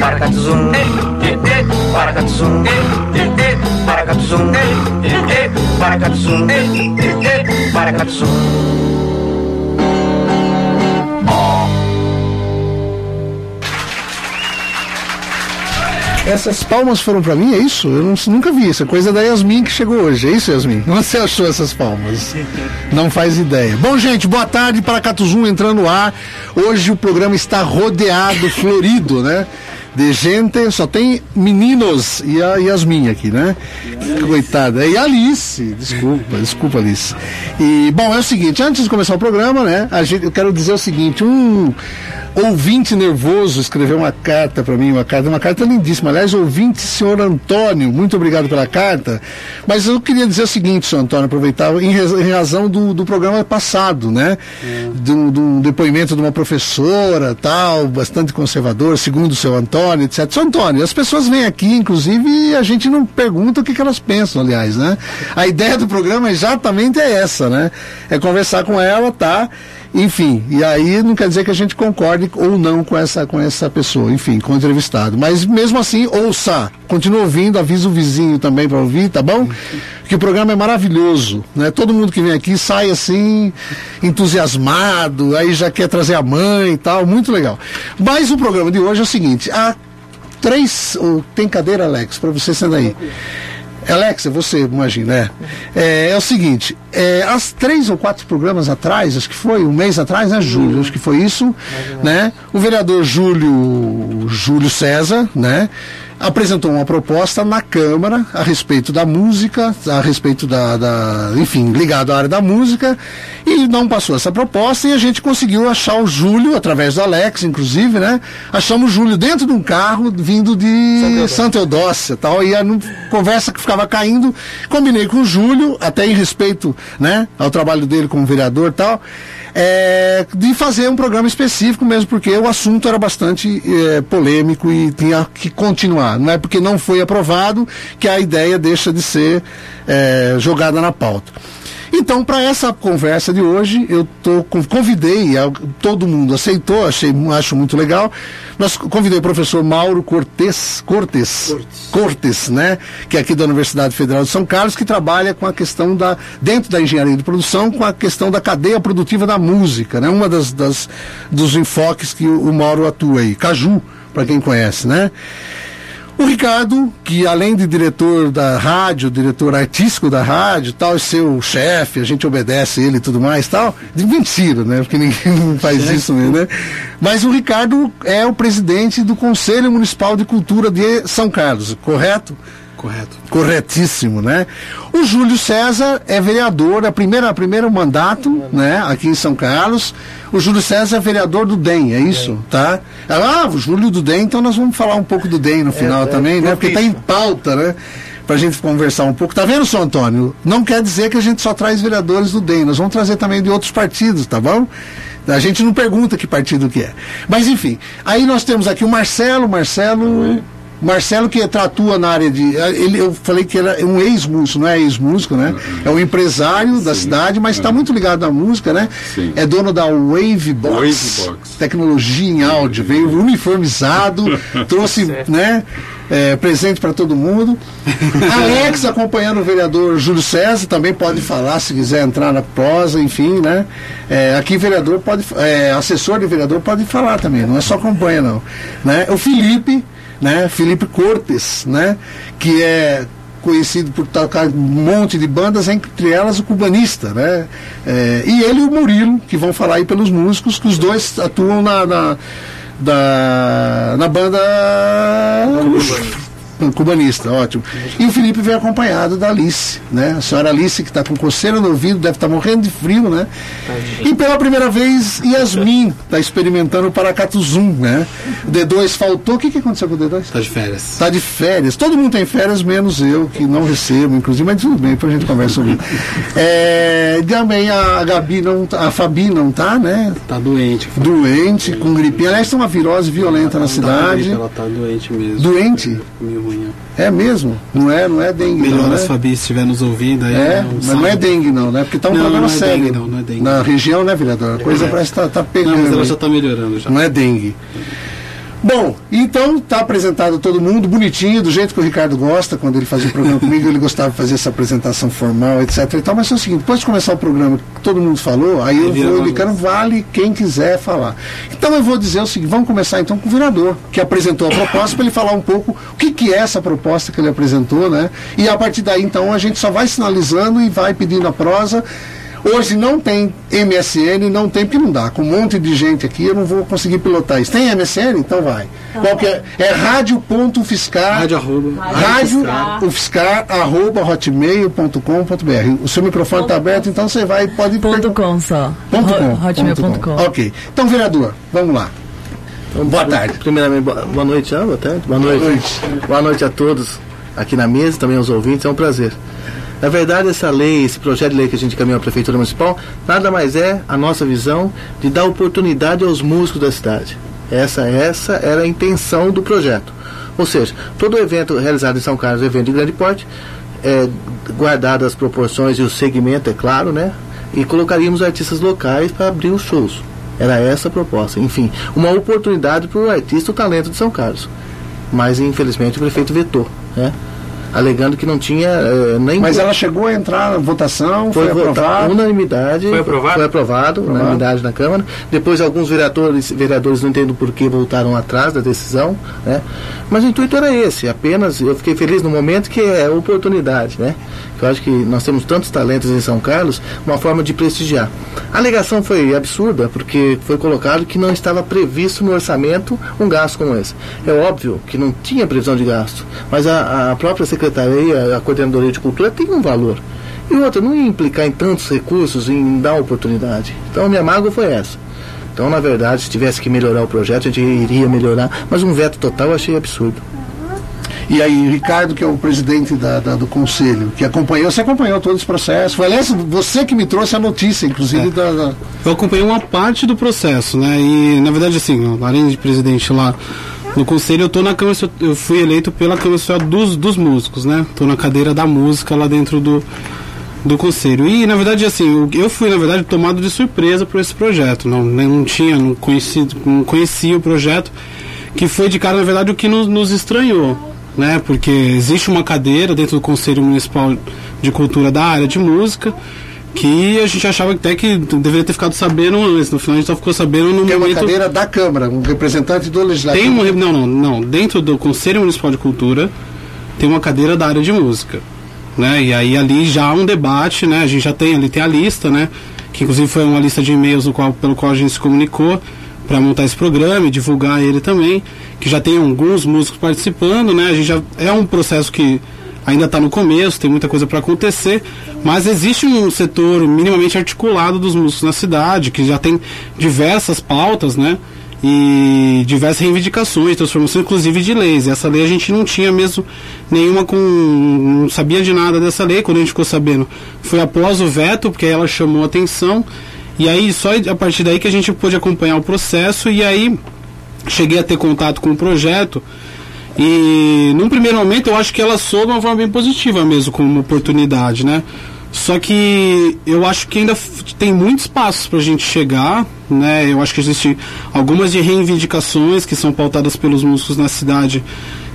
Paracatuzum, paracatuzum, paracatuzum, paracatuzum, paracatuzum. Essas palmas foram para mim, é isso? Eu não, nunca vi. Essa coisa da Yasmin que chegou hoje. É isso, Yasmin? Você achou essas palmas? Não faz ideia. Bom, gente, boa tarde para Catuzum entrando no ar. Hoje o programa está rodeado, florido, né? de gente, só tem meninos e a Yasmin aqui, né? Coitada. E a Alice, desculpa, desculpa, Alice. E, bom, é o seguinte, antes de começar o programa, né? A gente, eu quero dizer o seguinte, um ouvinte nervoso escreveu uma carta para mim, uma carta, uma carta lindíssima. Aliás, ouvinte, senhor Antônio, muito obrigado pela carta. Mas eu queria dizer o seguinte, senhor Antônio, aproveitava em, em razão do, do programa passado, né? É. Do, do depoimento de uma professora, tal, bastante conservador, segundo o seu Antônio, etc. Senhor Antônio, as pessoas vêm aqui, inclusive, e a gente não pergunta o que, que elas pensam, aliás, né? A ideia do programa exatamente é essa, né? É conversar com ela, tá? Enfim, e aí não quer dizer que a gente concorde ou não com essa, com essa pessoa, enfim, com o entrevistado. Mas mesmo assim, ouça, continue ouvindo, avisa o vizinho também para ouvir, tá bom? Que o programa é maravilhoso, né? Todo mundo que vem aqui sai assim, entusiasmado, aí já quer trazer a mãe e tal, muito legal. Mas o programa de hoje é o seguinte, há três. Tem cadeira, Alex, para você sendo aí. Alexa, você imagina, é. É, é o seguinte, é, as três ou quatro programas atrás, acho que foi, um mês atrás, né, Júlio? Acho que foi isso, né? O vereador Júlio, Júlio César, né? apresentou uma proposta na Câmara a respeito da música, a respeito da, da, enfim, ligado à área da música, e não passou essa proposta e a gente conseguiu achar o Júlio, através do Alex, inclusive, né? Achamos o Júlio dentro de um carro vindo de Santa Eudócia, tal, e a conversa que ficava caindo, combinei com o Júlio, até em respeito, né, ao trabalho dele como vereador, tal, é, de fazer um programa específico mesmo, porque o assunto era bastante é, polêmico e tinha que continuar. Não é porque não foi aprovado que a ideia deixa de ser é, jogada na pauta. Então, para essa conversa de hoje, eu tô, convidei, todo mundo aceitou, achei, acho muito legal. Nós convidei o professor Mauro Cortes, Cortes, Cortes, né, que é aqui da Universidade Federal de São Carlos, que trabalha com a questão da, dentro da engenharia de produção, com a questão da cadeia produtiva da música, né, uma das, das dos enfoques que o, o Mauro atua aí, Caju, para quem conhece, né. O Ricardo, que além de diretor da rádio, diretor artístico da rádio, tal, é seu chefe, a gente obedece ele e tudo mais, tal, de mentira, né? Porque ninguém faz isso mesmo, né? Mas o Ricardo é o presidente do Conselho Municipal de Cultura de São Carlos, correto? Correto. Corretíssimo, né? O Júlio César é vereador, é primeiro, primeiro mandato, né, aqui em São Carlos. O Júlio César é vereador do DEM, é isso, é. tá? Ah, o Júlio do DEM, então nós vamos falar um pouco do DEM no final é, também, é, né? Porque está em pauta, né? Pra gente conversar um pouco. Tá vendo, São Antônio? Não quer dizer que a gente só traz vereadores do DEM, nós vamos trazer também de outros partidos, tá bom? A gente não pergunta que partido que é. Mas enfim, aí nós temos aqui o Marcelo, Marcelo. Oi. Marcelo que atua na área de. Ele, eu falei que era um ex-músico, não é ex-músico, né? Uhum. É um empresário Sim. da cidade, mas está uhum. muito ligado à música, né? Sim. É dono da Wave Box, Wave Box. tecnologia em áudio, veio uniformizado, trouxe, né? É, presente para todo mundo. Alex acompanhando o vereador Júlio César, também pode falar se quiser entrar na prosa, enfim, né? É, aqui vereador pode, é, assessor de vereador pode falar também, não é só acompanha não, né? O Felipe né? Felipe Cortes, né? Que é conhecido por tocar um monte de bandas, entre elas o cubanista, né? É, e ele e o Murilo, que vão falar aí pelos músicos, que os dois atuam na, na, da, na banda cubanista, ótimo. E o Felipe veio acompanhado da Alice, né? A senhora Alice, que está com coceira no ouvido, deve estar tá morrendo de frio, né? E pela primeira vez, Yasmin está experimentando o Paracatuzum, né? O D2 faltou. O que, que aconteceu com o D2? Está de férias. Está de férias. Todo mundo tem férias, menos eu, que não recebo, inclusive, mas tudo bem, depois a gente conversa sobre isso. É, também a Gabi não tá, a Fabi não tá, né? Tá doente. Doente, com gripe. Aliás, tem uma virose violenta ela na cidade. Tá, ela tá doente mesmo. Doente? É, ruim. É mesmo? Não é, não é dengue. Melhor não, né? se Fabi estiver nos ouvindo aí. É, né, mas não é dengue não, né? Porque tá um Não, problema não é sério. dengue, não, não é dengue. Na região, né, vereador? A coisa parece que tá, tá pegando. Não, mas ela já está melhorando já. Não é dengue. Bom, então tá apresentado todo mundo, bonitinho, do jeito que o Ricardo gosta, quando ele fazia o programa comigo, ele gostava de fazer essa apresentação formal, etc. E tal, mas é o seguinte, depois de começar o programa, que todo mundo falou, aí eu vou. Ricardo, vale quem quiser falar. Então eu vou dizer o seguinte, vamos começar então com o vereador, que apresentou a proposta, para ele falar um pouco o que, que é essa proposta que ele apresentou, né? E a partir daí, então, a gente só vai sinalizando e vai pedindo a prosa. Hoje não tem MSN, não tem, porque não dá. Com um monte de gente aqui, eu não vou conseguir pilotar isso. Tem MSN? Então vai. Qual que é? É rádio.fiscar. Rádio arroba. Rádio ufscar, arroba hotmail.com.br. O seu microfone está aberto, então você vai pode Ponto com só. Ponto com. Ho- Hotmail.com. Ok. Então, vereador, vamos lá. Boa tarde. Primeiramente, boa, boa noite, ah, boa tarde. Boa noite. Boa noite. Boa noite a todos aqui na mesa, também aos ouvintes, é um prazer. Na verdade, essa lei, esse projeto de lei que a gente caminhou à Prefeitura Municipal, nada mais é a nossa visão de dar oportunidade aos músicos da cidade. Essa, essa era a intenção do projeto. Ou seja, todo evento realizado em São Carlos, evento de grande porte, é, guardado as proporções e o segmento, é claro, né? E colocaríamos artistas locais para abrir os shows. Era essa a proposta. Enfim, uma oportunidade para o artista, o talento de São Carlos. Mas, infelizmente, o prefeito vetou, né? Alegando que não tinha eh, nem. Mas ela chegou a entrar na votação, foi, votado, aprovado. unanimidade. Foi aprovado? Foi aprovado, unanimidade na Câmara. Depois alguns vereadores, vereadores não entendem por que voltaram atrás da decisão, né? Mas o intuito era esse, apenas eu fiquei feliz no momento que é oportunidade, né? Eu acho que nós temos tantos talentos em São Carlos, uma forma de prestigiar. A alegação foi absurda, porque foi colocado que não estava previsto no orçamento um gasto como esse. É óbvio que não tinha previsão de gasto, mas a, a própria Secretaria, a Coordenadoria de Cultura tem um valor. E outra, não ia implicar em tantos recursos, em dar oportunidade. Então, a minha mágoa foi essa. Então, na verdade, se tivesse que melhorar o projeto, a gente iria melhorar, mas um veto total eu achei absurdo. E aí, Ricardo, que é o presidente da, da- do conselho, que acompanhou, você acompanhou todo esse processo. Foi, aliás, você que me trouxe a notícia, inclusive, É. da, da- Eu acompanhei uma parte do processo, né? E na verdade assim, além de presidente lá no conselho, eu tô na Câmara, eu fui eleito pela Câmara Social dos, dos músicos, né? Tô na cadeira da música lá dentro do, do conselho. E na verdade assim, eu, eu fui na verdade tomado de surpresa por esse projeto. Não, né, não tinha, não conhecia, não conhecia o projeto, que foi de cara na verdade o que nos, nos estranhou. Né, porque existe uma cadeira dentro do Conselho Municipal de Cultura da área de música que a gente achava até que deveria ter ficado sabendo antes. No final a gente só ficou sabendo no tem uma momento. cadeira da Câmara, um representante do Legislativo. Tem uma, não, não, não. Dentro do Conselho Municipal de Cultura tem uma cadeira da área de música. Né? E aí ali já há um debate, né? A gente já tem ali tem a lista, né? Que inclusive foi uma lista de e-mails qual, pelo qual a gente se comunicou para montar esse programa e divulgar ele também, que já tem alguns músicos participando, né? A gente já é um processo que ainda está no começo, tem muita coisa para acontecer, mas existe um setor minimamente articulado dos músicos na cidade, que já tem diversas pautas, né? E diversas reivindicações, transformações, inclusive de leis. Essa lei a gente não tinha mesmo nenhuma com. não sabia de nada dessa lei. Quando a gente ficou sabendo, foi após o veto, porque ela chamou atenção. E aí, só a partir daí que a gente pôde acompanhar o processo. E aí, cheguei a ter contato com o projeto. E num primeiro momento eu acho que ela soube de uma forma bem positiva mesmo, como oportunidade, né? Só que eu acho que ainda tem muitos passos para a gente chegar, né? Eu acho que existem algumas de reivindicações que são pautadas pelos músicos na cidade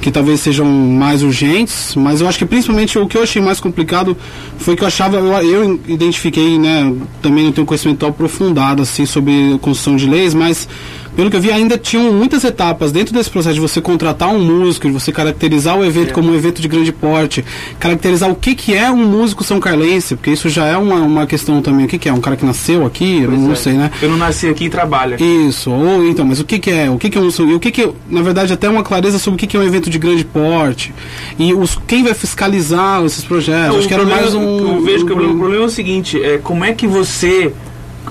que talvez sejam mais urgentes, mas eu acho que principalmente o que eu achei mais complicado foi que eu achava, eu, eu identifiquei, né? Também não tenho conhecimento aprofundado assim sobre construção de leis, mas pelo que eu vi, ainda tinham muitas etapas dentro desse processo de você contratar um músico, de você caracterizar o evento como um evento de grande porte, caracterizar o que, que é um músico são carlense, porque isso já é uma, uma questão também. O que, que é? Um cara que nasceu aqui? Eu não é. sei, né? Eu não nasci aqui e trabalho. Isso, ou então, mas o que, que é? O que, que é um e o que, que na verdade até uma clareza sobre o que, que é um evento de grande porte e os, quem vai fiscalizar esses projetos? O Acho que era problema- mais um. Eu vejo que o problema é o seguinte: é, como é que você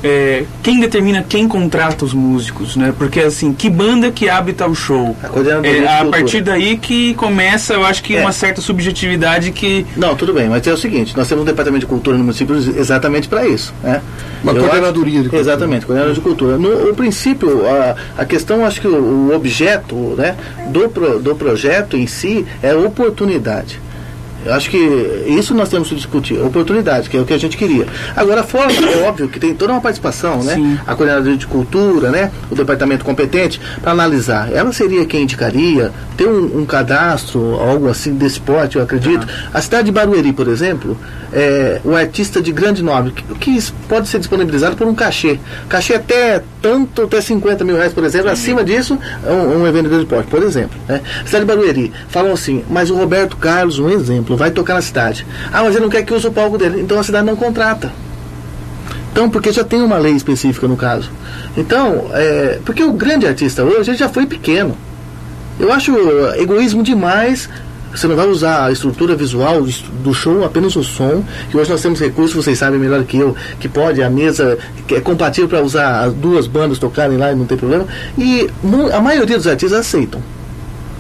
é, quem determina quem contrata os músicos, né? Porque assim, que banda que abre tal show? A coordenadoria É, de a partir daí que começa, eu acho que É. uma certa subjetividade que Não, tudo bem, mas é o seguinte, nós temos um departamento de cultura no município exatamente para isso, né? Uma Eu coordenadoria de acho- cultura. Exatamente, coordenadoria de cultura. No, o princípio, a, a questão, acho que o, o objeto né, do, pro- do projeto em si é oportunidade. Eu acho que isso nós temos que discutir, oportunidade, que é o que a gente queria. Agora, a forma, é óbvio que tem toda uma participação, né? Sim. A coordenadoria de cultura, né? O departamento competente para analisar. Ela seria quem indicaria ter um, um cadastro, algo assim desse porte, eu acredito. A cidade de Barueri, por exemplo, é um artista de grande nome, que, que pode ser disponibilizado por um cachê. Cachê até tanto, até 50 mil reais, por exemplo. Acima disso, é um, um evento de grande porte, por exemplo. Né? Cidade de Barueri, falam assim, mas o Roberto Carlos, um exemplo, vai tocar na cidade. Ah, mas ele não quer que use o palco dele. Então a cidade não contrata. Então, porque já tem uma lei específica no caso. Então, é, porque o grande artista hoje já foi pequeno. Eu acho uh, egoísmo demais. Você não vai usar a estrutura visual do show, apenas o som. Que hoje nós temos recursos, vocês sabem melhor que eu, que pode, a mesa que é compatível para usar as duas bandas tocarem lá e não tem problema. E a maioria dos artistas aceitam.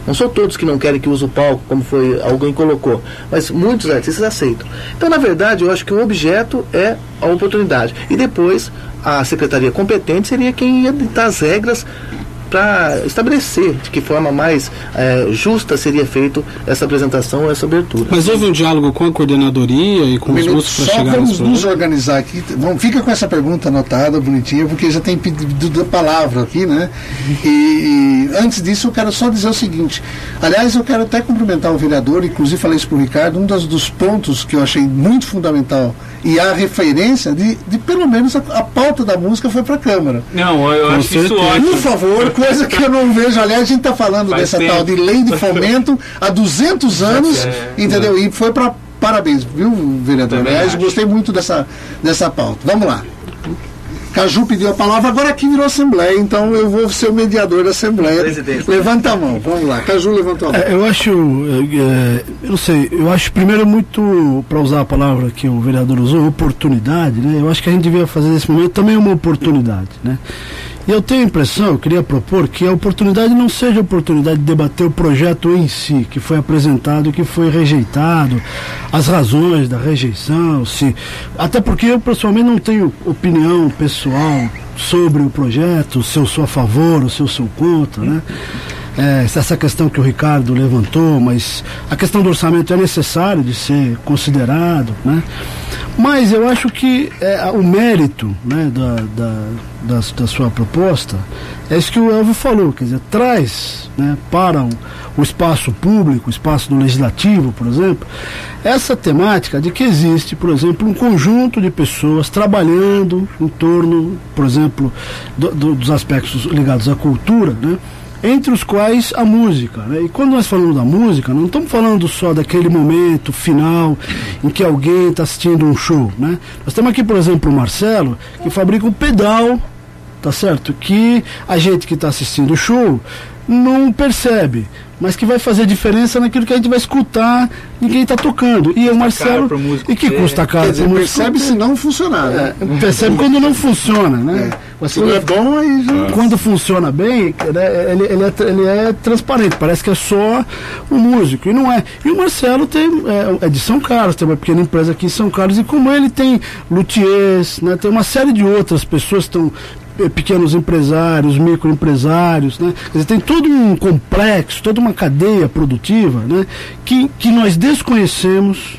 Não são todos que não querem que use o palco, como foi alguém colocou, mas muitos artistas aceitam. Então, na verdade, eu acho que o objeto é a oportunidade. E depois, a secretaria competente seria quem ia ditar as regras para estabelecer de que forma mais eh, justa seria feito essa apresentação, essa abertura. Mas houve um diálogo com a coordenadoria e com Um os minuto, músicos para só chegar vamos nos organizar aqui. Vamos, fica com essa pergunta anotada, bonitinha, porque já tem pedido da palavra aqui, né? E, e antes disso, eu quero só dizer o seguinte. Aliás, eu quero até cumprimentar o vereador, inclusive falei isso para o Ricardo, um dos, dos pontos que eu achei muito fundamental e a referência de, de pelo menos a, a pauta da música foi para a Câmara. Não, eu Com acho isso ótimo. Por favor, coisa que eu não vejo. Aliás, a gente está falando Faz dessa tempo. tal de lei de fomento há 200 anos, É, entendeu? E foi para parabéns, viu, vereador? Aliás, gostei muito dessa, dessa pauta. Vamos lá. Caju pediu a palavra, agora aqui virou Assembleia, então eu vou ser o mediador da Assembleia. Presidente. Levanta a mão, vamos lá. Caju levantou a mão. É, eu acho, é, é, eu não sei, eu acho primeiro muito, para usar a palavra que o vereador usou, oportunidade, né? Eu acho que a gente devia fazer nesse momento também uma oportunidade, né? E eu tenho a impressão, eu queria propor que a oportunidade não seja a oportunidade de debater o projeto em si, que foi apresentado e que foi rejeitado, as razões da rejeição, se até porque eu pessoalmente não tenho opinião pessoal sobre o projeto, se eu sou a favor ou se eu sou contra, né? É, essa questão que o Ricardo levantou, mas a questão do orçamento é necessário de ser considerado, né? Mas eu acho que é, o mérito né, da, da, da, da sua proposta é isso que o Elvio falou, quer dizer, traz né, para o, o espaço público, o espaço do legislativo, por exemplo, essa temática de que existe, por exemplo, um conjunto de pessoas trabalhando em torno, por exemplo, do- do- dos aspectos ligados à cultura, né? Entre os quais a música. Né? E quando nós falamos da música, não estamos falando só daquele momento final em que alguém está assistindo um show. Né? Nós temos aqui, por exemplo, o Marcelo, que fabrica um pedal, tá certo? Que a gente que está assistindo o show não percebe, mas que vai fazer diferença naquilo que a gente vai escutar de quem está tocando. E o Marcelo. E que ter. custa caro Quer dizer, pro músico percebe se não funcionar. Né? É, percebe quando não funciona, né? Mas Se não é bom, aí já. quando funciona bem, né, ele, ele, é, ele é transparente, parece que é só o músico, e não é. E o Marcelo tem, é, é de São Carlos, tem uma pequena empresa aqui em São Carlos, e como ele tem luthiers, né, tem uma série de outras pessoas que estão pequenos empresários, microempresários, né? Quer dizer, tem todo um complexo, toda uma cadeia produtiva, né? Que, que nós desconhecemos,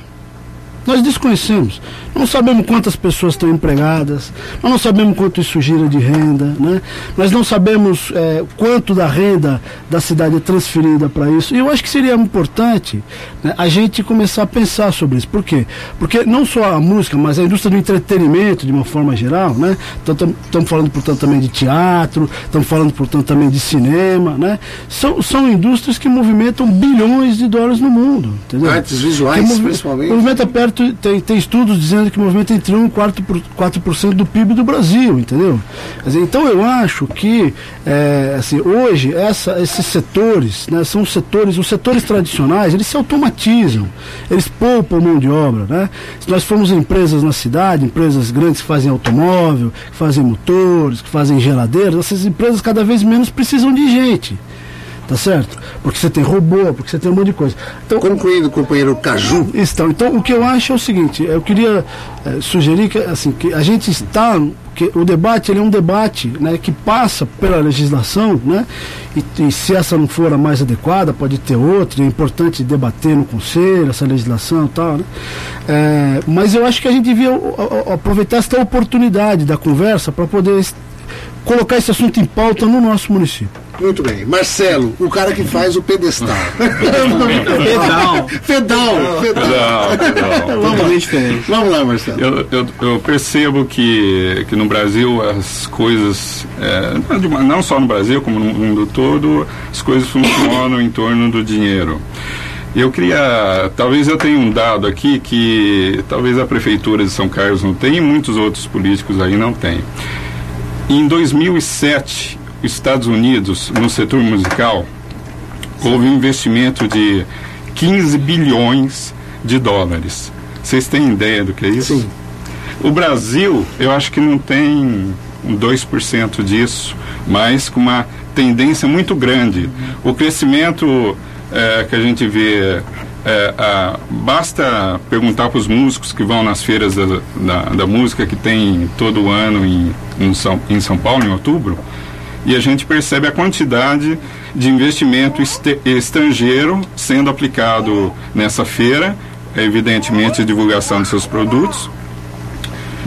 nós desconhecemos. Não sabemos quantas pessoas estão empregadas, nós não sabemos quanto isso gira de renda, né? nós não sabemos eh, quanto da renda da cidade é transferida para isso. E eu acho que seria importante né, a gente começar a pensar sobre isso. Por quê? Porque não só a música, mas a indústria do entretenimento, de uma forma geral, né? Estamos falando, portanto, também de teatro, estamos falando, portanto, também de cinema, né? São, são indústrias que movimentam bilhões de dólares no mundo. Entendeu? Artes visuais, Que principalmente. Movimenta perto, tem, tem estudos dizendo grande que movimenta entre 1 e 4%, por- 4% do PIB do Brasil, entendeu? Dizer, então eu acho que é, assim, hoje essa- esses setores, né, são setores, os setores tradicionais, eles se automatizam, eles poupam mão de obra, né? Se nós formos empresas na cidade, empresas grandes que fazem automóvel, que fazem motores, que fazem geladeiras, essas empresas cada vez menos precisam de gente. Tá certo? Porque você tem robô, porque você tem um monte de coisa. Então, Concluindo, companheiro Caju. então, então o que eu acho é o seguinte, eu queria eh, sugerir que assim que a gente está que o debate ele é um debate né, que passa pela legislação, né, e, e se essa não for a mais adequada, pode ter outra, é importante debater no conselho essa legislação e tal, né, Eh, mas eu acho que a gente devia aproveitar esta oportunidade da conversa para poder colocar esse assunto em pauta no nosso município. Muito bem. Marcelo, o cara que faz o pedestal. Pedal. Pedal. Pedal. Não, não. Totalmente diferente. Vamos lá, Marcelo. Eu, eu, eu percebo que, que no Brasil as coisas, é, não só no Brasil, como no mundo todo, as coisas funcionam em torno do dinheiro. Eu queria, talvez eu tenha um dado aqui que talvez a prefeitura de São Carlos não tenha e muitos outros políticos aí não têm. Em 2007, os Estados Unidos, no setor musical, houve um investimento de 15 bilhões de dólares. Vocês têm ideia do que é isso? Sim. O Brasil, eu acho que não tem um 2% disso, mas com uma tendência muito grande. O crescimento eh, que a gente vê, eh, ah, basta perguntar para os músicos que vão nas feiras da, da, da música que tem todo ano em, em, São, em São Paulo, em outubro, e a gente percebe a quantidade de investimento estrangeiro sendo aplicado nessa feira, evidentemente a divulgação de seus produtos,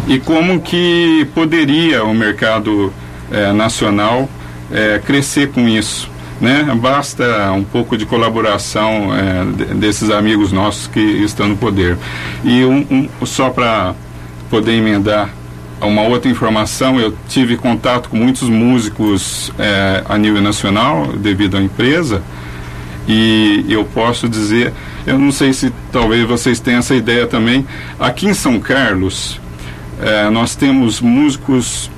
e como que poderia o mercado eh, nacional eh, crescer com isso. Né? Basta um pouco de colaboração eh, de- desses amigos nossos que estão no poder. E um, um- só para poder emendar uma outra informação, eu tive contato com muitos músicos eh, a nível nacional, devido à empresa, e eu posso dizer, eu não sei se talvez vocês tenham essa ideia também, aqui em São Carlos, eh, nós temos músicos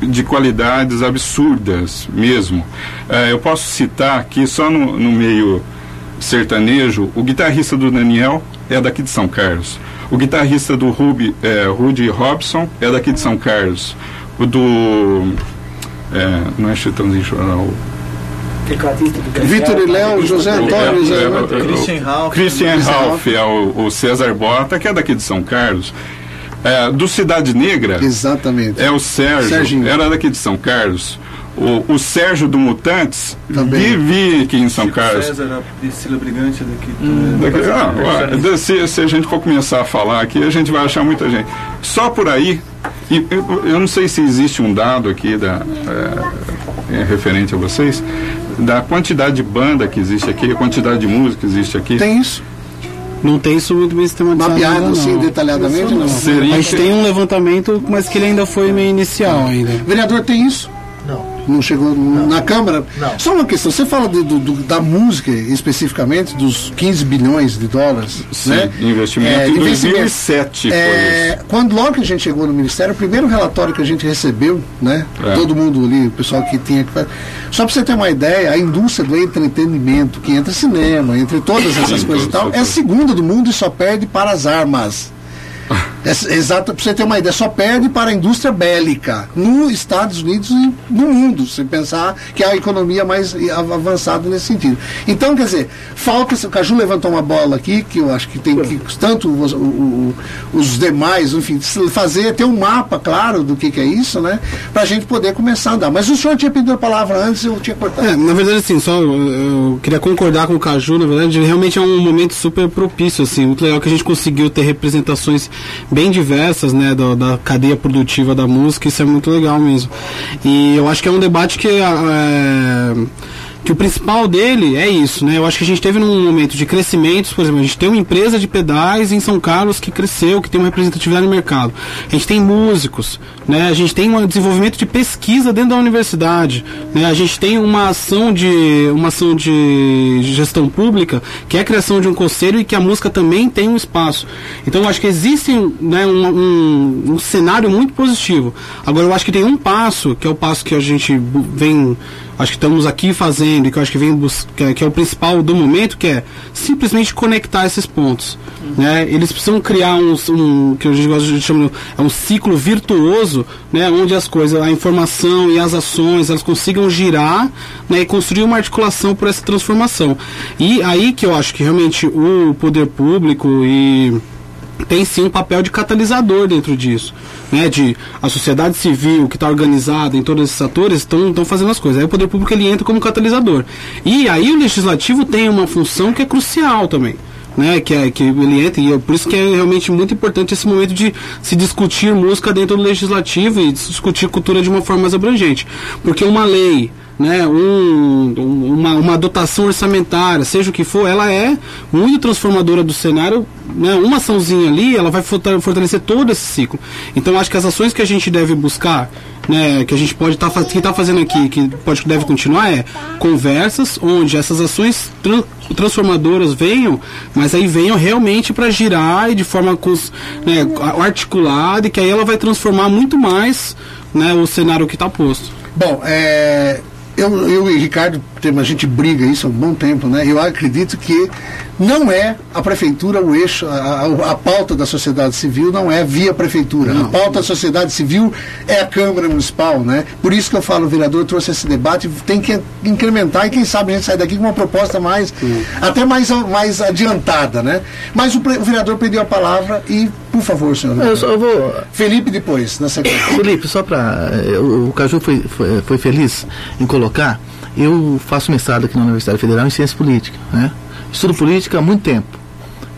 de qualidades absurdas mesmo. Eh, eu posso citar aqui, só no, no meio sertanejo, o guitarrista do Daniel é daqui de São Carlos. O guitarrista do Ruby, eh, Rudy Robson é daqui de São Carlos. O do. eh, não é Chitãozinho Chorão. Vitor e Léo, José Antônio, É, José é, Antônio. é, Christian Ralph. Christian Ralph é o, o César Bota, que é daqui de São Carlos. É, do Cidade Negra Exatamente. é o Sérgio, Serginho. era daqui de São Carlos. O, o Sérgio do Mutantes Também. vivia aqui em São Carlos. César, a Priscila Brigante daqui. Daqui- ah, ué, se, se a gente for começar a falar aqui, a gente vai achar muita gente. Só por aí, e eu, eu não sei se existe um dado aqui da, é, é, referente a vocês, da quantidade de banda que existe aqui, a quantidade de música que existe aqui. Tem isso? Não tem isso muito bem sistematizado. Mapeado assim, não. detalhadamente, não. Seria Mas tem um levantamento, mas que ele ainda foi meio inicial ainda. Vereador, tem isso? Não. Não chegou na Câmara? Não. Só uma questão, você fala de- do- do- da música especificamente, dos 15 bilhões de dólares, Sim, né? investimento É, em investimento. 2007 foi É, quando logo que a gente chegou no Ministério, o primeiro relatório que a gente recebeu, né? É. Todo mundo ali, o pessoal que tinha que fazer. Só para você ter uma ideia, a indústria do entretenimento, que entra cinema, entre todas essas Sim, coisas e tal, é a segunda do mundo e só perde para as armas. É, exato, para você ter uma ideia, só perde para a indústria bélica nos Estados Unidos e no mundo, se pensar que é a economia mais av- avançada nesse sentido. Então, quer dizer, falta. O Caju levantou uma bola aqui, que eu acho que tem que, tanto os, o- os demais, enfim, fazer, ter um mapa claro do que, que é isso, né? Para a gente poder começar a andar. Mas o senhor tinha pedido a palavra antes, eu tinha cortado. É, na verdade, assim, só eu queria concordar com o Caju, na verdade, realmente é um momento super propício, assim, muito legal que a gente conseguiu ter representações bem diversas, né, da, cadeia produtiva da música, isso é muito legal mesmo. E eu acho que é um debate que é, que o principal dele é isso, né? Eu acho que a gente teve num momento de crescimento, por exemplo, a gente tem uma empresa de pedais em São Carlos que cresceu, que tem uma representatividade no mercado. A gente tem músicos, né? A gente tem um desenvolvimento de pesquisa dentro da universidade, né? A gente tem uma ação de uma ação de gestão pública, que é a criação de um conselho e que a música também tem um espaço. Então eu acho que existe né, um, um, um cenário muito positivo. Agora eu acho que tem um passo, que é o passo que a gente vem acho que estamos aqui fazendo e que eu acho que vem bus- que é, que é o principal do momento, que é simplesmente conectar esses pontos. Né? Eles precisam criar um, um que a gente gosta de chamar é um ciclo virtuoso, né? onde as coisas, a informação e as ações elas consigam girar né? e construir uma articulação por essa transformação. E aí que eu acho que realmente o poder público e tem sim um papel de catalisador dentro disso, né? De a sociedade civil que está organizada em todos esses atores estão fazendo as coisas. Aí o poder público ele entra como catalisador. E aí o legislativo tem uma função que é crucial também. Né, que, é, que ele entra, e é por isso que é realmente muito importante esse momento de se discutir música dentro do legislativo e discutir cultura de uma forma mais abrangente. Porque uma lei, né, um, um- uma, uma dotação orçamentária, seja o que for, ela é muito transformadora do cenário. Né, uma açãozinha ali, ela vai forta- fortalecer todo esse ciclo. Então, acho que as ações que a gente deve buscar, né, que a gente pode estar tá, que tá fazendo aqui, que pode deve continuar, é conversas onde essas ações tran- transformadoras venham, mas aí venham realmente para girar e de forma né, articulada, e que aí ela vai transformar muito mais né, o cenário que está posto. Bom, é, eu, eu e Ricardo, tem- a gente briga isso há um bom tempo, né? Eu acredito que não é a prefeitura o eixo, a, a- a pauta da sociedade civil não é via prefeitura. A pauta da sociedade civil é a Câmara Municipal, né? Por isso que eu falo, o vereador trouxe esse debate, tem que incrementar e quem sabe a gente sai daqui com uma proposta mais, até mais, mais adiantada, né? Mas o, o vereador perdeu a palavra e, por favor, senhor. Eu, só, eu vou. Felipe depois, na sequência. Felipe, só para. O, o Caju foi, foi, foi feliz em colocar. Eu faço mestrado aqui na Universidade Federal em Ciência Política. Né? Estudo política há muito tempo.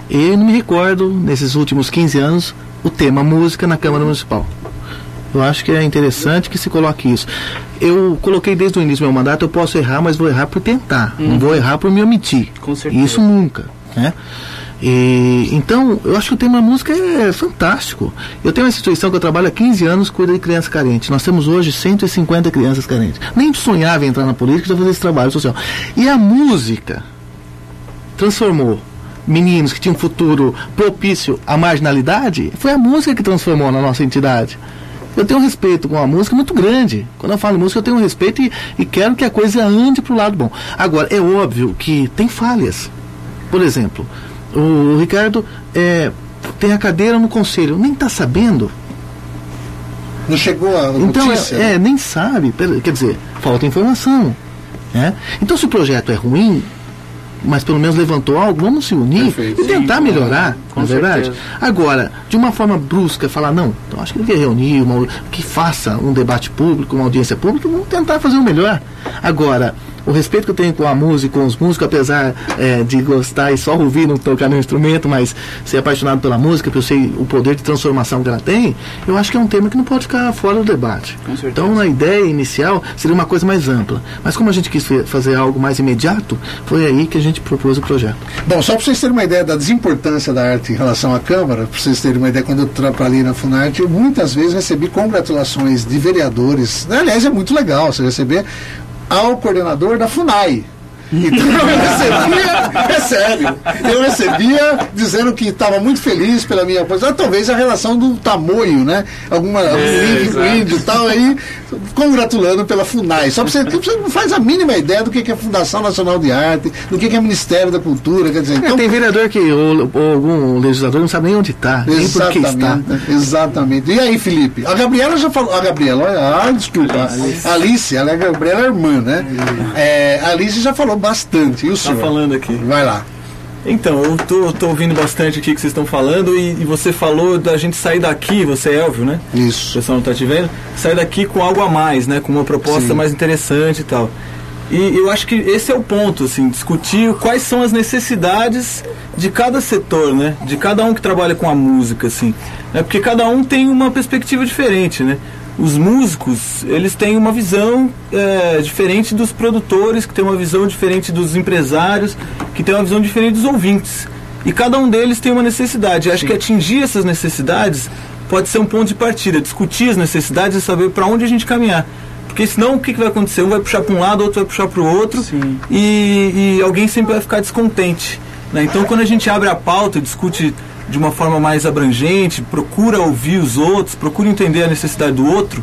E não me recordo, nesses últimos 15 anos, o tema música na Câmara Municipal. Eu acho que é interessante que se coloque isso. Eu coloquei desde o início do meu mandato, eu posso errar, mas vou errar por tentar. Não vou errar por me omitir. Com certeza. Isso nunca. Né? E, então, eu acho que o tema música é fantástico. Eu tenho uma instituição que eu trabalho há 15 anos, cuida de crianças carentes. Nós temos hoje 150 crianças carentes. Nem sonhava em entrar na política para fazer esse trabalho social. E a música transformou meninos que tinham um futuro propício à marginalidade, foi a música que transformou na nossa entidade. Eu tenho um respeito com a música muito grande. Quando eu falo música, eu tenho um respeito e, e quero que a coisa ande para o lado bom. Agora, é óbvio que tem falhas. Por exemplo, o Ricardo é, tem a cadeira no conselho, nem está sabendo. Não chegou a Então, notícia? é, é, nem sabe. Quer dizer, falta informação. Né? Então, se o projeto é ruim, mas pelo menos levantou algo, vamos se unir Perfeito. e tentar melhorar, com não é verdade? certeza. Agora, de uma forma brusca, falar, não, então acho que devia reunir, uma, que faça um debate público, uma audiência pública, vamos tentar fazer o melhor. Agora, o respeito que eu tenho com a música, com os músicos, apesar é, de gostar e só ouvir, não tocar no instrumento, mas ser apaixonado pela música, porque eu sei o poder de transformação que ela tem, eu acho que é um tema que não pode ficar fora do debate. Então, a ideia inicial seria uma coisa mais ampla. Mas como a gente quis fazer algo mais imediato, foi aí que a gente propôs o projeto. Bom, só para vocês terem uma ideia da desimportância da arte em relação à Câmara, para vocês terem uma ideia, quando eu trabalhei na Funarte, eu muitas vezes recebi congratulações de vereadores. Aliás, é muito legal você receber ao coordenador da FUNAI. Então eu recebia, é sério, eu recebia dizendo que estava muito feliz pela minha posição, talvez a relação do tamoio, né? Alguma o índio e tal, aí congratulando pela FUNAI. Só para você, você não faz a mínima ideia do que é a Fundação Nacional de Arte, do que é Ministério da Cultura, quer dizer, É, então, tem vereador que, ou, ou algum legislador não sabe nem onde está, nem por que está. Exatamente, exatamente. E aí, Felipe? A Gabriela já falou. A Gabriela, olha, ah, desculpa. A Alice, ela é a Gabriela é irmã, né? É, a Alice já falou bastante. E o Tá senhor? falando aqui. Vai lá. Então, eu tô, tô ouvindo bastante aqui que vocês estão falando e, e você falou da gente sair daqui, você é Elvio, né? O Isso. pessoal não tá te vendo? Sair daqui com algo a mais, né? Com uma proposta Sim. mais interessante e tal. E eu acho que esse é o ponto, assim, discutir quais são as necessidades de cada setor, né? De cada um que trabalha com a música, assim. Né? Porque cada um tem uma perspectiva diferente, né? Os músicos, eles têm uma visão é, diferente dos produtores, que tem uma visão diferente dos empresários, que tem uma visão diferente dos ouvintes. E cada um deles tem uma necessidade. Eu acho que atingir essas necessidades pode ser um ponto de partida, discutir as necessidades e saber para onde a gente caminhar. Porque senão o que, que vai acontecer? Um vai puxar para um lado, outro vai puxar para o outro e, e alguém sempre vai ficar descontente. né? Então quando a gente abre a pauta e discute de uma forma mais abrangente, procura ouvir os outros, procura entender a necessidade do outro,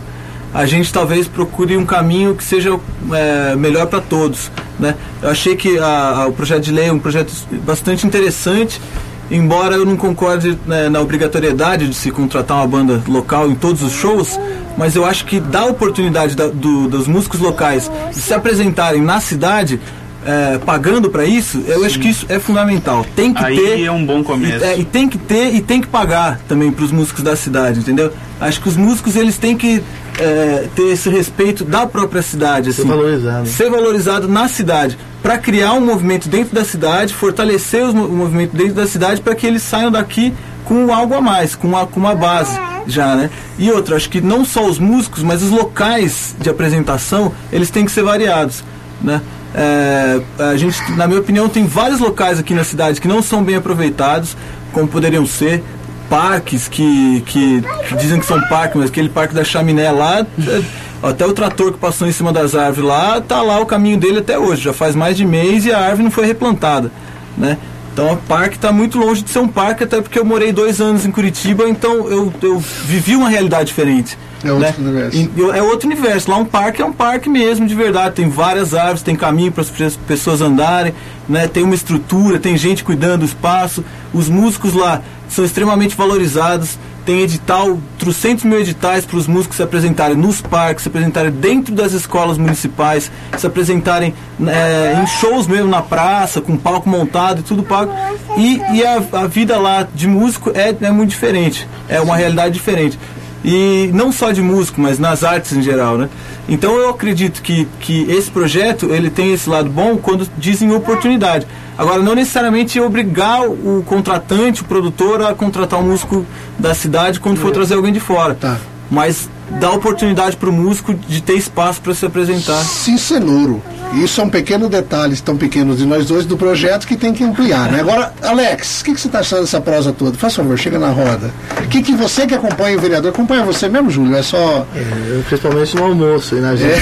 a gente talvez procure um caminho que seja é, melhor para todos. Né? Eu achei que a- a- o projeto de lei é um projeto bastante interessante, embora eu não concorde né, na obrigatoriedade de se contratar uma banda local em todos os shows, mas eu acho que dá oportunidade da- do- dos músicos locais de se apresentarem na cidade. É, pagando para isso, eu acho que isso é fundamental. Tem que Aí ter. é um bom começo. E, é, e tem que ter e tem que pagar também para os músicos da cidade, entendeu? Acho que os músicos eles têm que é, ter esse respeito da própria cidade, assim, Ser valorizado. ser valorizado na cidade, para criar um movimento dentro da cidade, fortalecer o movimento dentro da cidade para que eles saiam daqui com algo a mais, com uma, com uma base já, né? E outra, acho que não só os músicos, mas os locais de apresentação, eles têm que ser variados, né? É, a gente, na minha opinião, tem vários locais aqui na cidade que não são bem aproveitados, como poderiam ser parques que, que, dizem que são parques, mas aquele parque da chaminé lá, é, até o trator que passou em cima das árvores lá, tá lá o caminho dele até hoje, já faz mais de mês e a árvore não foi replantada, né? Então o parque está muito longe de ser um parque, até porque eu morei dois anos em Curitiba, então eu, eu vivi uma realidade diferente. É outro né? universo. E- é outro universo. Lá um parque é um parque mesmo, de verdade. Tem várias árvores, tem caminho para as pessoas andarem, né? tem uma estrutura, tem gente cuidando do espaço. Os músicos lá são extremamente valorizados. Tem edital, trocentos mil editais para os músicos se apresentarem nos parques, se apresentarem dentro das escolas municipais, se apresentarem é, em shows mesmo na praça, com palco montado e tudo pago. E, e a, a vida lá de músico é, é muito diferente, é uma realidade diferente e não só de músico, mas nas artes em geral, né? Então eu acredito que, que esse projeto ele tem esse lado bom quando dizem oportunidade. Agora não necessariamente obrigar o contratante, o produtor a contratar um músico da cidade quando for trazer alguém de fora, Tá. mas dar oportunidade para o músico de ter espaço para se apresentar. Sim, cenouro. Isso é um pequeno detalhe, tão pequenos de nós dois, do projeto que tem que ampliar. Né? Agora, Alex, o que, que você está achando dessa prosa toda? Faz favor, chega na roda. O que, que você que acompanha o vereador, acompanha você mesmo, Júlio? É só. Eu, principalmente no almoço e na gente.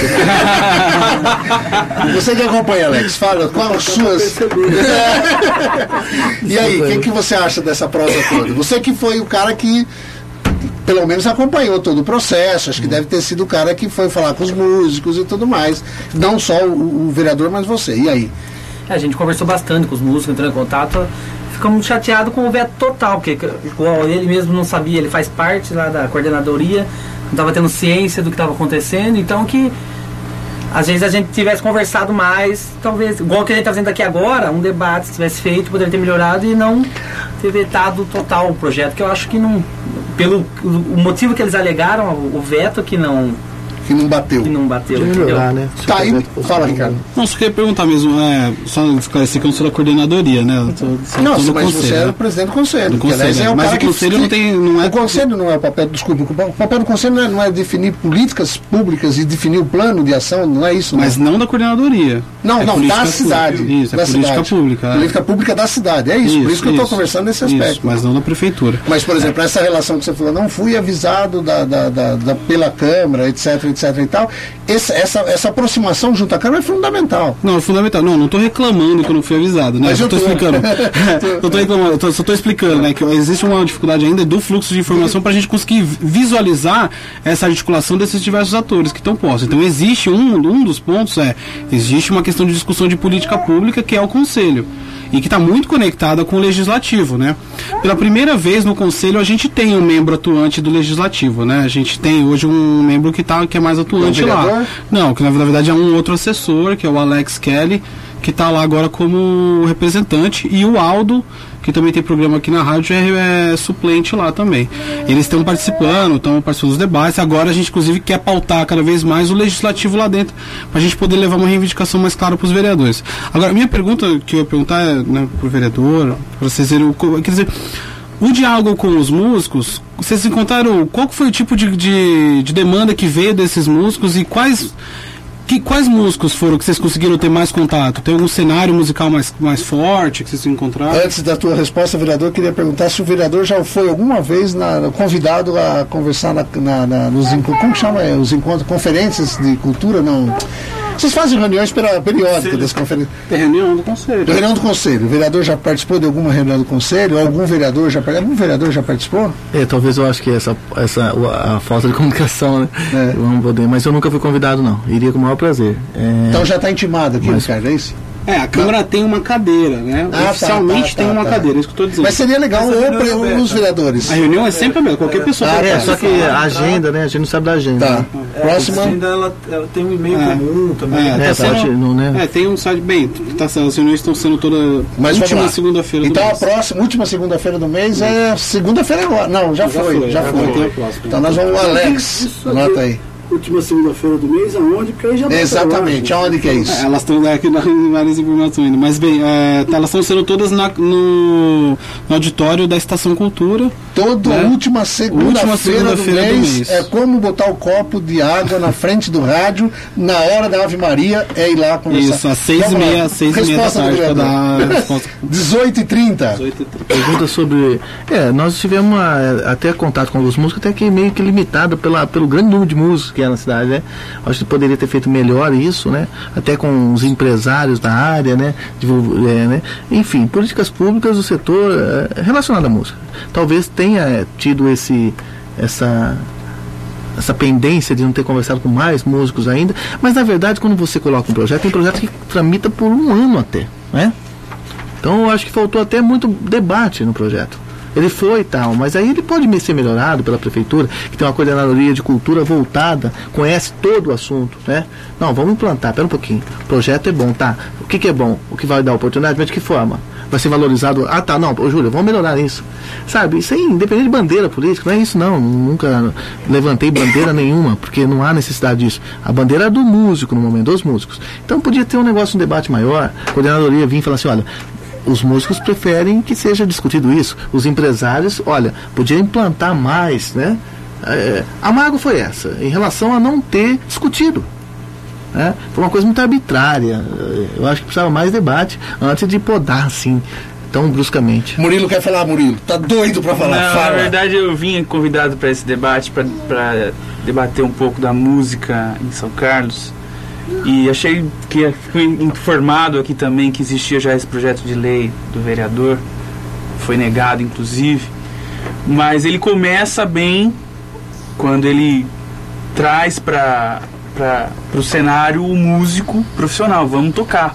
Você que acompanha, Alex, fala quais as suas. e aí, o que, que você acha dessa prosa toda? Você que foi o cara que pelo menos acompanhou todo o processo, acho que deve ter sido o cara que foi falar com os músicos e tudo mais. Não só o, o vereador, mas você. E aí? É, a gente conversou bastante com os músicos, entrou em contato. Ficamos chateados com o veto total, porque igual ele mesmo não sabia, ele faz parte lá da coordenadoria, não estava tendo ciência do que estava acontecendo, então que às vezes a gente tivesse conversado mais, talvez, igual que a gente está fazendo aqui agora, um debate se tivesse feito, poderia ter melhorado e não ter vetado total o projeto, que eu acho que não. Pelo o motivo que eles alegaram, o veto que não, Que não bateu. que não bateu. Entendeu? melhorar, né? Tá aí, fala, Ricardo. Não, só queria perguntar mesmo, é, só esclarecer que eu não sou da coordenadoria, né? Tô, Não, mas você conselho, é né? o presidente do conselho. Do que, aliás, conselho, é o mas cara o que- conselho que- não tem- não é- O conselho não é o papel. Desculpa, o papel do conselho não é, não é definir políticas públicas e definir o plano de ação, não é isso, Mas não. não da coordenadoria. Não, É não, da cidade. pública. Isso, da é política cidade. pública. é. Política pública da cidade, é isso. por isso que eu estou conversando nesse isso, aspecto. mas não da prefeitura. Mas, por exemplo, essa relação que você falou, não fui avisado da, da- da- da- pela Câmara, etc, etc e tal, essa, essa, essa aproximação junto à Câmara é fundamental. Não, é fundamental. Não, não tô reclamando que eu não fui avisado, né? Mas Só eu tô. explicando. não reclamando, tô- só tô explicando, né? Que existe uma dificuldade ainda do fluxo de informação para a gente conseguir visualizar essa articulação desses diversos atores que estão postos. Então existe um, um dos pontos é existe uma questão de discussão de política pública que é o conselho e que está muito conectada com o legislativo, né? Pela primeira vez no conselho a gente tem um membro atuante do legislativo, né? A gente tem hoje um membro que tá que é mais atuante É um lá. Não, que na verdade é um outro assessor, que é o Alex Kelly, que está lá agora como representante, e o Aldo, que também tem programa aqui na rádio, é, é suplente lá também. Eles estão participando, estão participando dos debates. Agora a gente, inclusive, quer pautar cada vez mais o legislativo lá dentro, para a gente poder levar uma reivindicação mais clara para os vereadores. Agora, minha pergunta que eu ia perguntar é, né, para o vereador, para vocês verem, quer dizer, o diálogo com os músicos, vocês encontraram qual foi o tipo de, de, de demanda que veio desses músicos e quais que, quais músicos foram que vocês conseguiram ter mais contato? Tem algum cenário musical mais, mais forte que vocês encontraram? Antes da tua resposta, vereador, eu queria perguntar se o vereador já foi alguma vez na- convidado a conversar na, na- na- nos encontros, como chama? É, Os encontros, conferências de cultura, não? Vocês fazem reuniões periódicas das conferências. Tem reunião do conselho. Reunião do Conselho. O vereador já participou de alguma reunião do Conselho? Algum vereador já, algum vereador já participou? É, talvez eu acho que essa, essa a, falta de comunicação, né? É. Vamos poder, mas eu nunca fui convidado, não. Iria com o maior prazer. É, Então já está intimado aqui, Mas- Ricardo, é isso? É, a Câmara tem uma cadeira, né? Ah, tá, Oficialmente tá, tem tá, uma tá. cadeira, é isso que eu estou dizendo. Mas seria legal Mas a ou é os vereadores. A reunião é sempre aberta, qualquer pessoa Ah, pode é, é, participar. só que a agenda, né? A gente não sabe da agenda. Tá. né? É, Próxima. Ainda ela, ela tem um e-mail É. comum também. É, É, tá tá, sendo- não, né? É, tem um site bem, tá, as reuniões estão sendo toda Mas última segunda-feira do Então a mês. próxima, última segunda-feira do mês é segunda-feira agora. Não, já, Já foi, foi, já foi. foi, tem a. Então nós vamos, Alex, anota aí. Última segunda-feira do mês, aonde? Porque aí já Exatamente, aonde que é É, isso? elas estão aqui na- várias informações ainda. Mas bem, é, tá, elas estão sendo todas na- no, no auditório da Estação Cultura. Toda né? última segunda-feira do, segunda-feira do mês, é como botar o copo de água na frente do rádio na hora da Ave Maria é ir lá conversar. Isso, às seis e Vamos lá. meia, seis e meia da do tarde para dar a resposta. 18 e 30 Pergunta sobre. É, nós tivemos uma, é, até contato com alguns músicos, até que meio que limitado pela, pelo grande número de músicos que há na cidade, né? Acho que poderia ter feito melhor isso, né? Até com os empresários da área, né? É, né? Enfim, políticas públicas do setor é, relacionado à música. Talvez tenha é, tido esse, essa, essa pendência de não ter conversado com mais músicos ainda, mas na verdade, quando você coloca um projeto, tem projeto que tramita por um ano até, né? Então eu acho que faltou até muito debate no projeto. Ele foi e tal, mas aí ele pode ser melhorado pela prefeitura, que tem uma coordenadoria de cultura voltada, conhece todo o assunto, né? Não, vamos implantar, pera um pouquinho. O projeto é bom, tá? O que, que é bom? O que vai dar oportunidade? Mas de que forma? Vai ser valorizado? Ah, tá, não, Júlio, vamos melhorar isso. Sabe, isso aí, independente de bandeira política, não é isso não. Nunca levantei bandeira nenhuma, porque não há necessidade disso. A bandeira é do músico no momento, dos músicos. Então podia ter um negócio, um debate maior, a coordenadoria vir e falar assim, olha, os músicos preferem que seja discutido isso. Os empresários, olha, podia implantar mais, né? É, a mágoa foi essa, em relação a não ter discutido. né? Foi uma coisa muito arbitrária. Eu acho que precisava mais debate antes de podar assim, tão bruscamente. Murilo quer falar, Murilo. Tá doido pra falar. Não, Fala. na verdade eu vim convidado para esse debate para debater um pouco da música em São Carlos e achei que fui informado aqui também que existia já esse projeto de lei do vereador. Foi negado inclusive. Mas ele começa bem quando ele traz para o cenário o músico profissional. Vamos tocar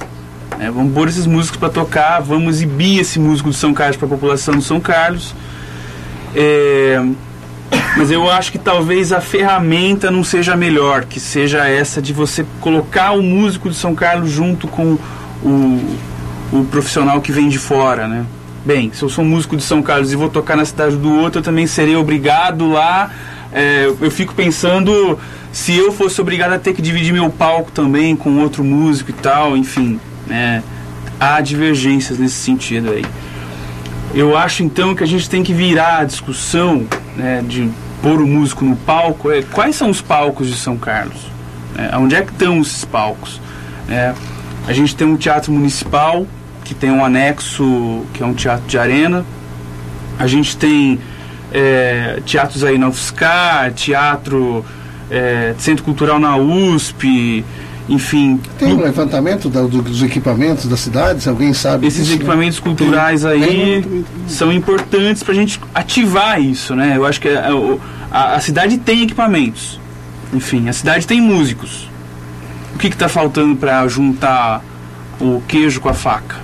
né? vamos pôr esses músicos para tocar vamos exibir esse músico de São Carlos para a população de São Carlos. É, mas eu acho que talvez a ferramenta não seja a melhor, que seja essa de você colocar o músico de São Carlos junto com o, o profissional que vem de fora, né? Bem, se eu sou músico de São Carlos e vou tocar na cidade do outro, eu também serei obrigado lá. é, eu fico pensando se eu fosse obrigado a ter que dividir meu palco também com outro músico e tal, enfim, né? Há divergências nesse sentido aí. Eu acho então que a gente tem que virar a discussão né, de pôr o músico no palco. É, quais são os palcos de São Carlos? É, onde é que estão esses palcos? É, a gente tem um teatro municipal que tem um anexo que é um teatro de arena. A gente tem é, teatros aí na UFSCar, teatro, é, Centro Cultural na USP, enfim. Tem um levantamento da- do- dos equipamentos da cidade, se alguém sabe Esses disso, né? equipamentos culturais aí são importantes para a gente ativar isso, né? Eu acho que a, o- a- a cidade tem equipamentos. Enfim, a cidade tem músicos. O que está faltando para juntar o queijo com a faca,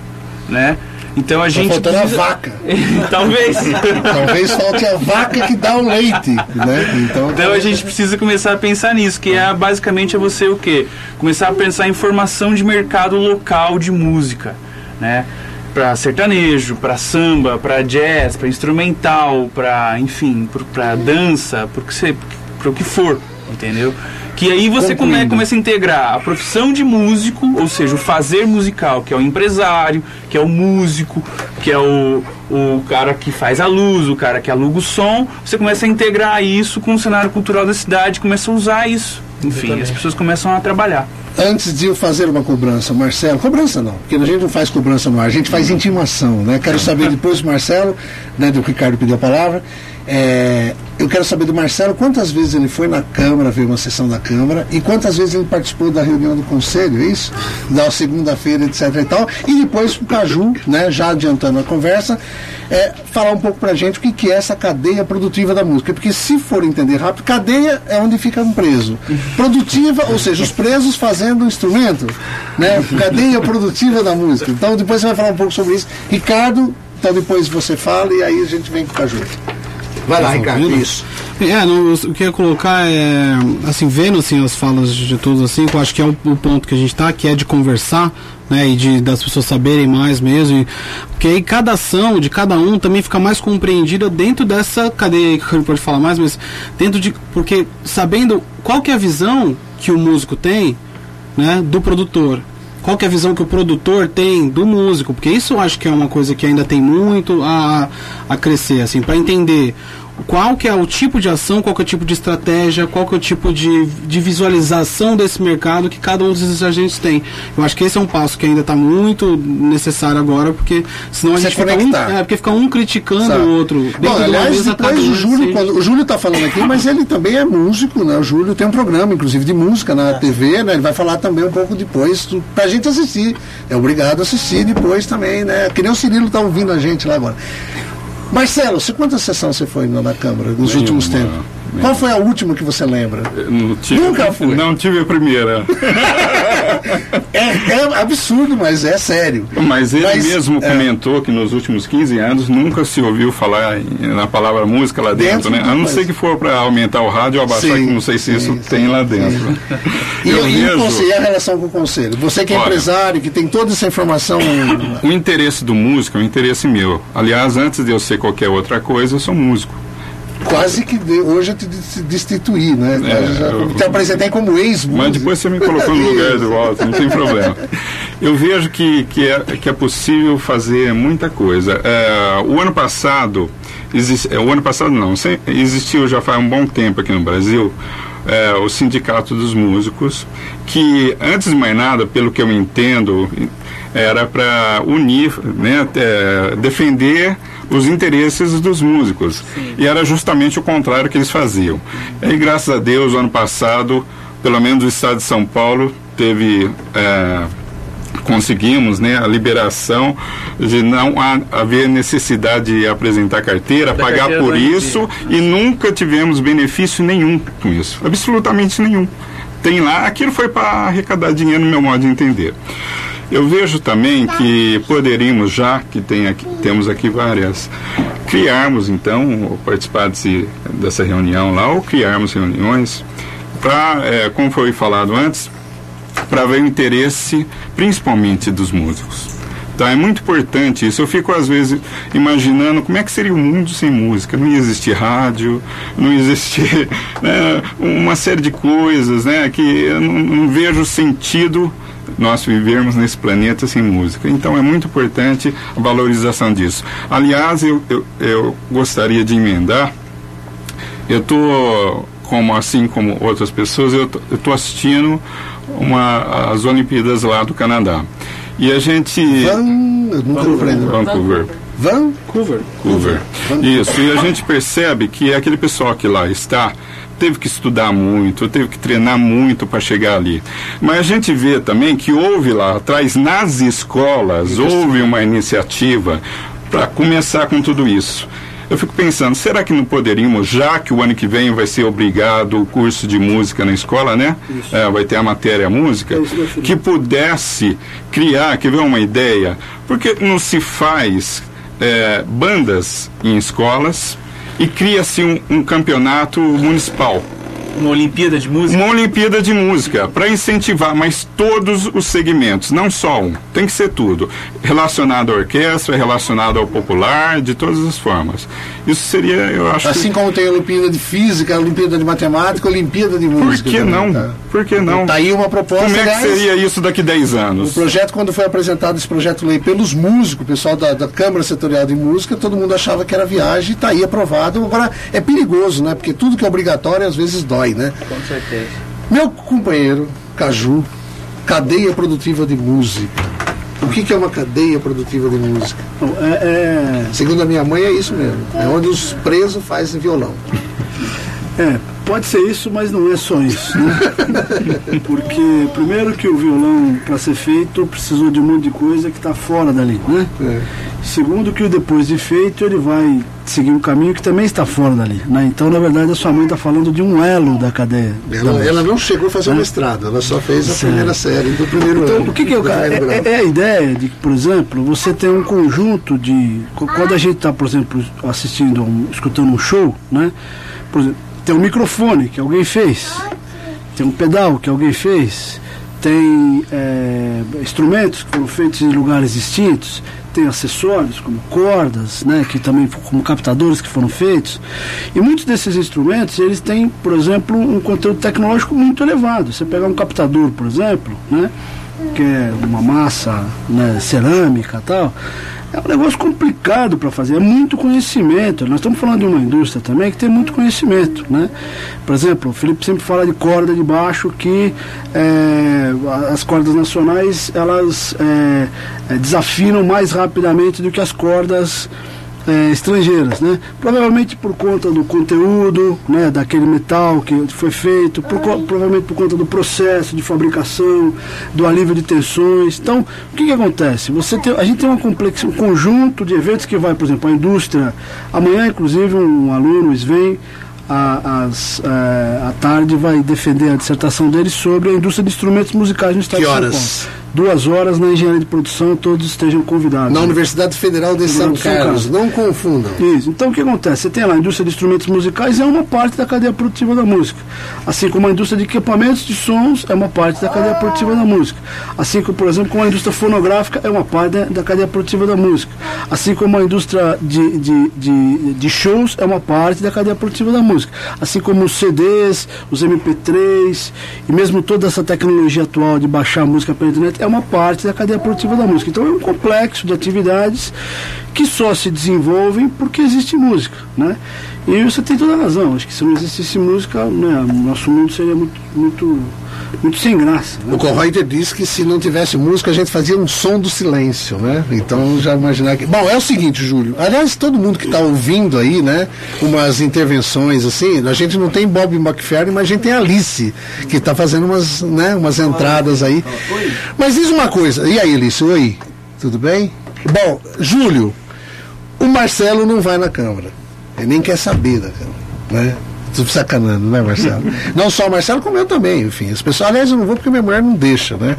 né? Então a Tá gente faltando precisa- a vaca. Talvez. Talvez falte a vaca que dá o leite, né? Então, Então a gente precisa começar a pensar nisso, que é basicamente é você o quê? Começar a pensar em formação de mercado local de música, né? Para sertanejo, para samba, para jazz, para instrumental, para enfim, para dança, para que você, para o que for, entendeu? Que aí você come, começa a integrar a profissão de músico, ou seja, o fazer musical, que é o empresário, que é o músico, que é o, o cara que faz a luz, o cara que aluga o som, você começa a integrar isso com o cenário cultural da cidade, começa a usar isso. Enfim, as pessoas começam a trabalhar. Antes de eu fazer uma cobrança, Marcelo, cobrança não, porque a gente não faz cobrança no ar, a gente faz intimação, né? Quero saber depois do Marcelo, né, do Ricardo pediu a palavra. É, eu quero saber do Marcelo quantas vezes ele foi na Câmara ver uma sessão da Câmara e quantas vezes ele participou da reunião do Conselho, é isso? Da segunda-feira, etc e tal. E depois o Caju, né, já adiantando a conversa, é, falar um pouco pra gente o que, que é essa cadeia produtiva da música. Porque se for entender rápido, cadeia é onde fica um preso. Produtiva, ou seja, os presos fazendo o instrumento. Né? Cadeia produtiva da música. Então depois você vai falar um pouco sobre isso. Ricardo, então depois você fala e aí a gente vem com o Caju. Vai lá, Ricardo, ouvindo? isso. É, no, o que eu ia colocar é, assim, vendo assim, as falas de todos, assim, eu acho que é o, o ponto que a gente está, que é de conversar, né, e de, das pessoas saberem mais mesmo, e, porque aí cada ação de cada um também fica mais compreendida dentro dessa cadeia que ele pode falar mais, mas dentro de, porque sabendo qual que é a visão que o músico tem, né, do produtor, qual é a visão que o produtor tem do músico, porque isso eu acho que é uma coisa que ainda tem muito a, a crescer, assim, para entender qual que é o tipo de ação, qual que é o tipo de estratégia, qual que é o tipo de, de visualização desse mercado que cada um desses agentes tem. Eu acho que esse é um passo que ainda está muito necessário agora, porque senão a Se gente fica um, é, porque fica um criticando Sabe? o outro. Bom, aliás, cada depois o Júlio, sente. quando, o Júlio está falando aqui, mas ele também é músico, né? O Júlio tem um programa, inclusive, de música na TV, né? Ele vai falar também um pouco depois do- pra gente assistir. É obrigado a assistir depois também, né? Que nem o Cirilo tá ouvindo a gente lá agora. Marcelo, quantas sessões você foi na, na Câmara nos Nenhuma, últimos tempos? Qual foi a última que você lembra? Tive, Nunca fui. Não tive a primeira. É, é absurdo, mas é sério. Mas ele Mas, mesmo é. comentou que nos últimos 15 anos nunca se ouviu falar na palavra música lá dentro, Dentro, né? A não ser que for para aumentar o rádio ou abaixar, Sim, que não sei se isso sim, tem lá dentro. E, Eu e o vejo- conselho, a relação com o conselho? Você que é Olha. empresário, que tem toda essa informação. O interesse do músico é um interesse meu. Aliás, antes de eu ser qualquer outra coisa, eu sou músico. Quase que de- hoje eu te destituí, né? É, já, eu- te apresentei como ex-músico. Mas depois você me colocou no lugar de volta, não tem problema. Eu vejo que, que, é, que é possível fazer muita coisa. É, o ano passado, exist, é, o ano passado não, sem- existiu já faz um bom tempo aqui no Brasil é, o Sindicato dos Músicos, que antes de mais nada, pelo que eu entendo, era para unir, né, é, defender os interesses dos músicos. E era justamente o contrário que eles faziam. E graças a Deus, ano passado, pelo menos o estado de São Paulo teve. é, conseguimos né, a liberação de não ha- haver necessidade de apresentar carteira, Da pagar carteira por isso e nunca tivemos benefício nenhum com isso, absolutamente nenhum. Tem lá, aquilo foi para arrecadar dinheiro no meu modo de entender. Eu vejo também que poderíamos, já que tem aqui, temos aqui várias, criarmos então, ou participar desse, dessa reunião lá, ou criarmos reuniões para, como foi falado antes, para ver o interesse principalmente dos músicos. Então é muito importante isso. Eu fico às vezes imaginando como é que seria o mundo sem música. Não ia existir rádio, não ia existir né, uma série de coisas, né, que eu não, não vejo sentido nós vivermos nesse planeta sem música. Então é muito importante a valorização disso. Aliás, eu, eu, eu gostaria de emendar. Eu estou como assim como outras pessoas, eu estou assistindo uma, as Olimpíadas lá do Canadá. E a gente. Van, eu nunca aprendo. Vancouver. Vancouver. Vancouver. Isso, e a gente percebe que aquele pessoal que lá está teve que estudar muito, teve que treinar muito para chegar ali. Mas a gente vê também que houve lá atrás, nas escolas, houve uma iniciativa para começar com tudo isso. Eu fico pensando, será que não poderíamos, já que o ano que vem vai ser obrigado o curso de música na escola, né? É, vai ter a matéria música, que pudesse criar, quer ver uma ideia? Porque não se faz é, bandas em escolas e cria-se um, um campeonato municipal. Uma Olimpíada de música? Uma Olimpíada de música, para incentivar, mas todos os segmentos, não só um. Tem que ser tudo. Relacionado à orquestra, relacionado ao popular, de todas as formas. Isso seria, eu acho Assim que. como tem a Olimpíada de Física, a Olimpíada de Matemática, a Olimpíada de Por Música. que também, não? tá? Por que não? Tá aí uma proposta, Como é que seria isso daqui 10 O anos? projeto, quando foi apresentado esse projeto lei pelos músicos, o pessoal da, da Câmara Setorial de Música, todo mundo achava que era viagem e está aí aprovado. Agora, é perigoso, né? Porque tudo que é obrigatório às vezes dói, né? Com certeza. Meu companheiro, Caju, cadeia produtiva de música. O que, que é uma cadeia produtiva de música? Bom, é, Segundo a minha mãe, é isso mesmo. É onde os presos fazem violão. É, é, pode ser isso, mas não é só isso. Né? Porque, primeiro, que o violão, para ser feito, precisou de um monte de coisa que está fora dali. Né? Segundo, que depois de feito, ele vai seguir um caminho que também está fora dali. Né? Então, na verdade, a sua mãe está falando de um elo da cadeia. da Ela, música. ela não chegou a fazer o mestrado, ela só fez a primeira série do primeiro Então, ano. o que, que é primeiro É, grau. é a ideia de que, por exemplo, você tem um conjunto de. Quando a gente está, por exemplo, assistindo, um, escutando um show, né? Por exemplo, tem um microfone que alguém fez, tem um pedal que alguém fez, tem é, instrumentos que foram feitos em lugares distintos, tem acessórios como cordas, né, que também como captadores que foram feitos. E muitos desses instrumentos, eles têm, por exemplo, um conteúdo tecnológico muito elevado. Você pegar um captador, por exemplo, né, que é uma massa né, cerâmica e tal, é um negócio complicado para fazer, é muito conhecimento. Nós estamos falando de uma indústria também que tem muito conhecimento. Né? Por exemplo, o Felipe sempre fala de corda de baixo, que é, as cordas nacionais elas é, é, desafinam mais rapidamente do que as cordas é, estrangeiras, né? Provavelmente por conta do conteúdo, né, daquele metal que foi feito, por co- provavelmente por conta do processo de fabricação, do alívio de tensões. Então, o que, que acontece? Você tem, a gente tem uma complexa, um conjunto de eventos que vai, por exemplo, a indústria. Amanhã, inclusive, um aluno, a, às, é, à tarde vai defender a dissertação dele sobre a indústria de instrumentos musicais no estado Que de São horas? Paulo. Duas horas na engenharia de produção, todos estejam convidados. Na Universidade Federal de São São Carlos, Carlos. não confundam. Isso. Então o que acontece? Você tem lá a indústria de instrumentos musicais é uma parte da cadeia produtiva da música. Assim como a indústria de equipamentos de sons é uma parte da cadeia produtiva da música. Assim como, por exemplo, como a indústria fonográfica é uma parte da, da cadeia produtiva da música. Assim como a indústria de, de, de, de shows é uma parte da cadeia produtiva da música. Assim como os CDs, os MP3 e mesmo toda essa tecnologia atual de baixar a música pela internet é uma parte da cadeia produtiva da música. Então é um complexo de atividades que só se desenvolvem porque existe música, né? E você tem toda a razão. Acho que se não existisse música, né, nosso mundo seria muito, muito, muito sem graça. né? O Correuter disse que se não tivesse música, a gente fazia um som do silêncio, né? Então já imaginar que. Bom, é o seguinte, Júlio. Aliás, todo mundo que está ouvindo aí, né? Umas intervenções assim, a gente não tem Bob McFerrin, mas a gente tem Alice, que está fazendo umas, né, umas entradas aí. Mas diz uma coisa, e aí, Alice? Oi, tudo bem? Bom, Júlio, o Marcelo não vai na Câmara. Ele nem quer saber da Câmara, né? Sacanando, né, Marcelo? não só o Marcelo, como eu também, enfim. As pessoas, aliás, eu não vou porque minha mulher não deixa, né?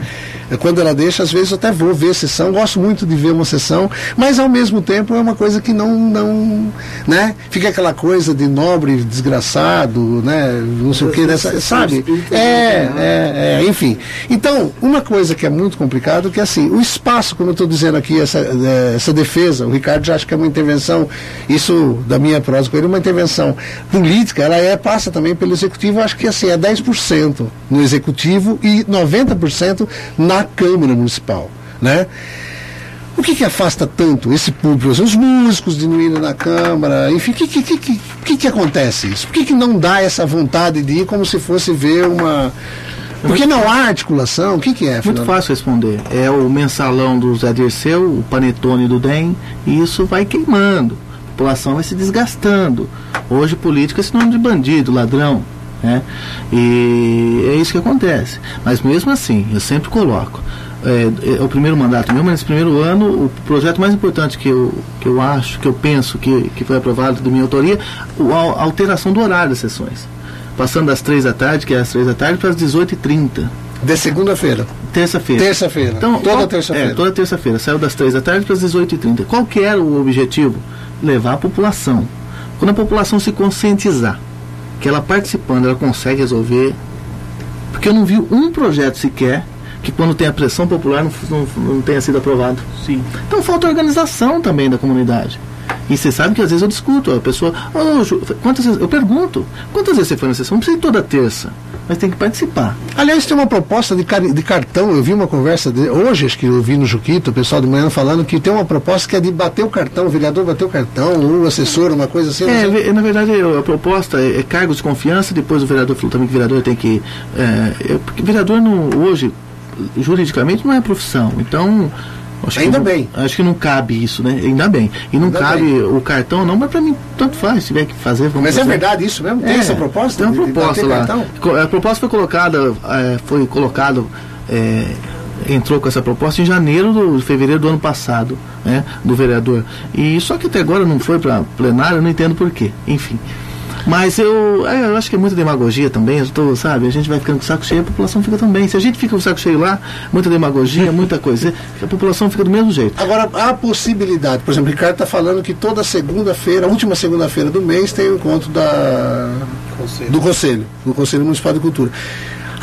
É, Quando ela deixa, às vezes eu até vou ver sessão, gosto muito de ver uma sessão, mas ao mesmo tempo é uma coisa que não, não, né? Fica aquela coisa de nobre desgraçado, né? Não sei o que, dessa, sabe? É, é, é, enfim. Então, uma coisa que é muito complicado, que é assim, o espaço, como eu estou dizendo aqui, essa, eh, essa defesa, o Ricardo já acha que é uma intervenção, isso da minha prosa com ele, uma intervenção política, ela é, passa também pelo executivo, acho que assim, é 10% no executivo e 90% na Câmara Municipal, né? O que, que afasta tanto esse público? Os músicos irem na Câmara, enfim, o que, que, que, que, que, acontece isso? Por que, que não dá essa vontade de ir como se fosse ver uma. Porque não há articulação? O que, que é, Muito Fernando? fácil responder. É o mensalão do Zé Dirceu, o panetone do DEM, e isso vai queimando. A população vai se desgastando. Hoje política é sinônimo de bandido, ladrão. Né? E é isso que acontece. Mas mesmo assim, eu sempre coloco. É, é o primeiro mandato meu, mas nesse primeiro ano, o projeto mais importante que eu, que eu acho, que eu penso que, que foi aprovado de minha autoria, a alteração do horário das sessões. Passando das três da tarde, que é às três da tarde, para as 18h30. De segunda-feira. Terça-feira. Terça-feira. Então, Toda qual- terça-feira. É, toda terça-feira. Saiu das 3 da tarde para as 18h30. Qual que era o objetivo? Levar a população. Quando a população se conscientizar que ela participando, ela consegue resolver. Porque eu não vi um projeto sequer que quando tem a pressão popular não, não, não tenha sido aprovado. Sim. Então falta organização também da comunidade. E você sabe que às vezes eu discuto, a pessoa, "Ô, Ju, quantas vezes, eu pergunto, quantas vezes você foi na sessão? Não precisa ir toda terça, mas tem que participar. Aliás, tem uma proposta de, cari- de cartão. Eu vi uma conversa de, hoje, acho que eu vi no Juquito, o pessoal de manhã falando que tem uma proposta que é de bater o cartão, o vereador bater o cartão, um assessor, uma coisa assim. É, na verdade, a proposta é, é cargos de confiança, depois o vereador falou também que o vereador tem que. É, é, porque o vereador não, hoje, juridicamente, não é profissão. Então. Acho Ainda não- bem. Acho que não cabe isso, né? Ainda bem. E não Ainda cabe bem. o cartão, não, mas pra mim, tanto faz. Se tiver que fazer, vamos Mas é fazer. verdade isso mesmo? Tem É, essa proposta? Tem uma de- de proposta lá. cartão? A proposta foi colocada, é, foi colocado, é, entrou com essa proposta em janeiro do fevereiro do ano passado, né, do vereador. E só que até agora não foi para plenário, não entendo por quê. Enfim. Mas eu, é, eu acho que é muita demagogia também, eu tô, sabe? A gente vai ficando com o saco cheio, a população fica também. Se a gente fica com o saco cheio lá, muita demagogia, muita coisa, a população fica do mesmo jeito. Agora, há possibilidade, por exemplo, o Ricardo está falando que toda segunda-feira, a última segunda-feira do mês, tem o encontro da, do Conselho, do Conselho Municipal de Cultura.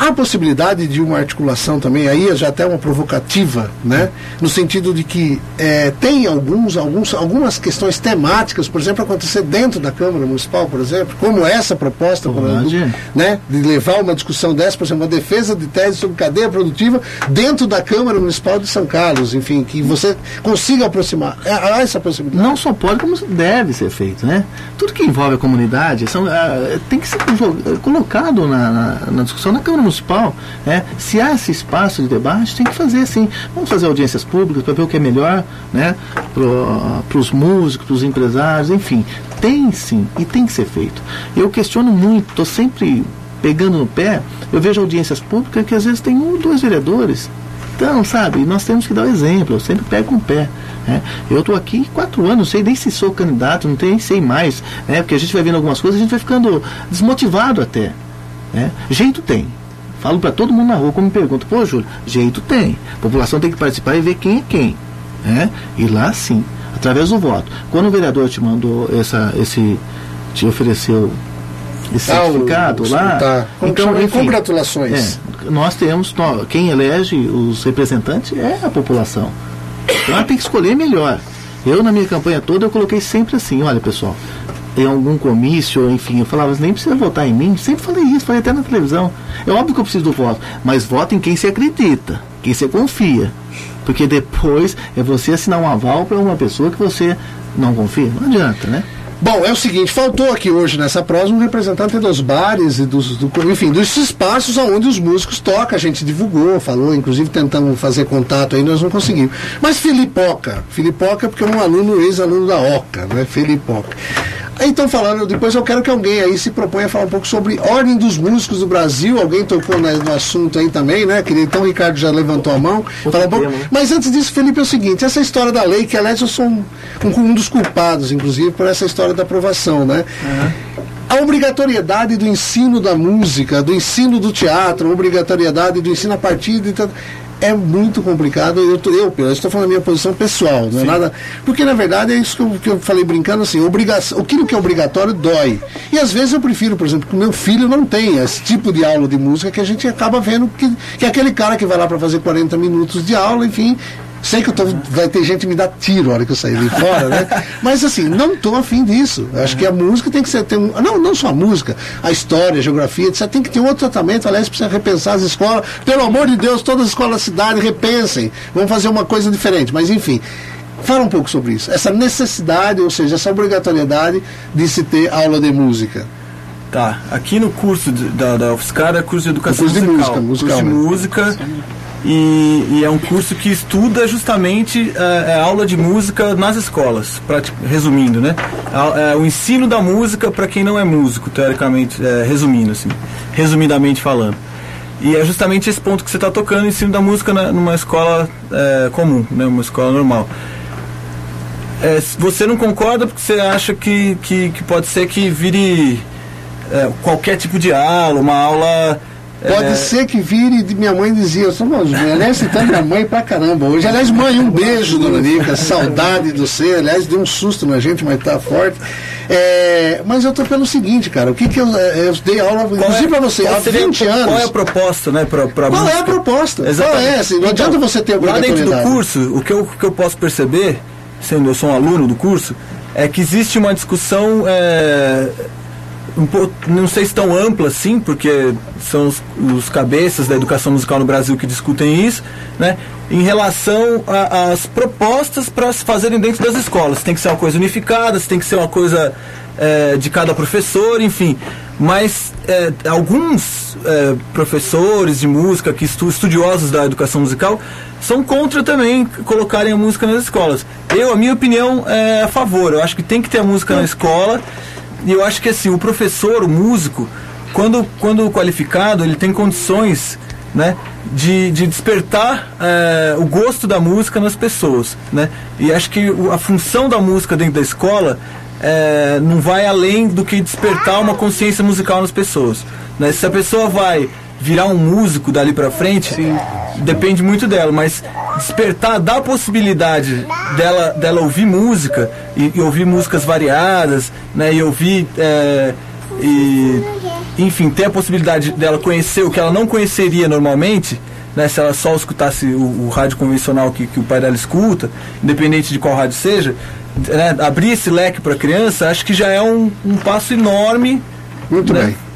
Há possibilidade de uma articulação também, aí já até uma provocativa, né? No sentido de que eh, tem alguns, alguns, algumas questões temáticas, por exemplo, acontecer dentro da Câmara Municipal, por exemplo, como essa proposta, exemplo, né? De levar uma discussão dessa, por exemplo, uma defesa de tese sobre cadeia produtiva dentro da Câmara Municipal de São Carlos, enfim, que você consiga aproximar. É, Há essa possibilidade. Não só pode, como deve ser feito, né? Tudo que envolve a comunidade são, ah, tem que ser colocado na, na- na discussão na Câmara Municipal. Né? Se há esse espaço de debate, tem que fazer assim. Vamos fazer audiências públicas para ver o que é melhor né? para os músicos, para os empresários, enfim. Tem sim, e tem que ser feito. Eu questiono muito, estou sempre pegando no pé, eu vejo audiências públicas que às vezes tem um ou dois vereadores. Então, sabe, nós temos que dar o exemplo, eu sempre pego no pé. né? Eu estou aqui quatro anos, não sei nem se sou candidato, não tem, sei mais, né? porque a gente vai vendo algumas coisas, a gente vai ficando desmotivado até. né? Jeito tem. Falo para todo mundo na rua, como me pergunta, pô, Júlio, jeito tem. A população tem que participar e ver quem é quem. Né? E lá sim, através do voto. Quando o vereador te mandou essa, esse, te ofereceu esse Ah, certificado o- lá, tá. Que chama? Congratulações. é, nós temos, quem elege os representantes é a população. Então ela tem que escolher melhor. Eu, na minha campanha toda, eu coloquei sempre assim: olha, pessoal, em algum comício, enfim, eu falava, nem precisa votar em mim. Sempre falei isso, falei até na televisão. É óbvio que eu preciso do voto, mas vote em quem se acredita, quem você confia. Porque depois é você assinar um aval para uma pessoa que você não confia. Não adianta, né? Bom, é o seguinte, faltou aqui hoje nessa prosa um representante dos bares e dos, do, enfim, dos espaços onde os músicos tocam. A gente divulgou, falou, inclusive tentamos fazer contato aí, nós não conseguimos. Mas Filipoca, Filipoca porque é um aluno, ex-aluno da OCA, né? Filipoca. Então, falando, depois eu quero que alguém aí se proponha a falar um pouco sobre Ordem dos Músicos do Brasil. Alguém tocou no assunto aí também, né? querido? Então o Ricardo já levantou a mão. Falar um pouco. Mas antes disso, Felipe, é o seguinte, essa história da lei, que aliás eu sou um, um- um dos culpados, inclusive, por essa história da aprovação, né? A obrigatoriedade do ensino da música, do ensino do teatro, a obrigatoriedade do ensino a partir de. É muito complicado. Eu, tô- eu, eu estou falando da minha posição pessoal, não é nada. Porque na verdade é isso que eu, que eu falei brincando assim: obrigação, aquilo que é obrigatório dói. E às vezes eu prefiro, por exemplo, que o meu filho não tenha esse tipo de aula de música que a gente acaba vendo que, que é aquele cara que vai lá para fazer 40 minutos de aula, enfim. Sei que eu tô, vai ter gente que me dar tiro a hora que eu sair de fora, né? Mas assim, não estou afim disso. Eu Acho que a música tem que ser. Tem um, não, não só a música, a história, a geografia, etc. Tem que ter um outro tratamento. Aliás, precisa repensar as escolas. Pelo amor de Deus, todas as escolas da cidade repensem. Vamos fazer uma coisa diferente. Mas enfim. Fala um pouco sobre isso. Essa necessidade, ou seja, essa obrigatoriedade de se ter aula de música. Tá, aqui no curso de- da, da UFSCar é curso de educação curso de musical. música, musical, curso de música. E, e é um curso que estuda justamente é, é aula de música nas escolas, prati- resumindo, né? A- é o ensino da música para quem não é músico, teoricamente, é, resumindo, assim, resumidamente falando. E é justamente esse ponto que você está tocando, ensino da música na- numa escola é, comum, né? Uma escola normal. É, você não concorda porque você acha que, que, que pode ser que vire qualquer tipo de aula, uma aula. Pode é, ser que vire, de- minha mãe dizia, eu sou uma aliás, citando minha mãe pra caramba hoje. Aliás, mãe, um beijo, dona Nica, saudade do você. Aliás, deu um susto na gente, mas tá forte. É, mas eu tô pelo seguinte, cara, o que que eu, é, eu dei aula, inclusive pra você, há qual seria- 20 Qual é a anos. proposta, né? Pra, pra Qual é a música? proposta? Exatamente. Qual é? Assim, não Então, adianta você ter Lá dentro do obrigatoriedade. curso, o que eu, o que eu posso perceber, sendo eu sou um aluno do curso, é que existe uma discussão, é, um pouco, não sei se tão ampla assim, porque são os, os cabeças da educação musical no Brasil que discutem isso, né? Em relação às propostas para se fazerem dentro das escolas. Se tem que ser uma coisa unificada, se tem que ser uma coisa é, de cada professor, enfim. Mas é, alguns é, professores de música, que estu, estudiosos da educação musical, são contra também colocarem a música nas escolas. Eu, a minha opinião, é a favor. Eu acho que tem que ter a música na escola. E eu acho que assim, o professor, o músico, quando, quando qualificado, ele tem condições né, de, de despertar eh, o gosto da música nas pessoas. Né? E acho que a função da música dentro da escola eh, não vai além do que despertar uma consciência musical nas pessoas. Né? Se a pessoa vai virar um músico dali pra frente, depende muito dela, mas despertar dá a possibilidade dela, dela ouvir música e, e ouvir músicas variadas, né? E ouvir eh, e enfim, ter a possibilidade dela conhecer o que ela não conheceria normalmente, né, se ela só escutasse o, o rádio convencional que, que o pai dela escuta, independente de qual rádio seja, né, abrir esse leque para a criança, acho que já é um, um passo enorme Muito né, bem.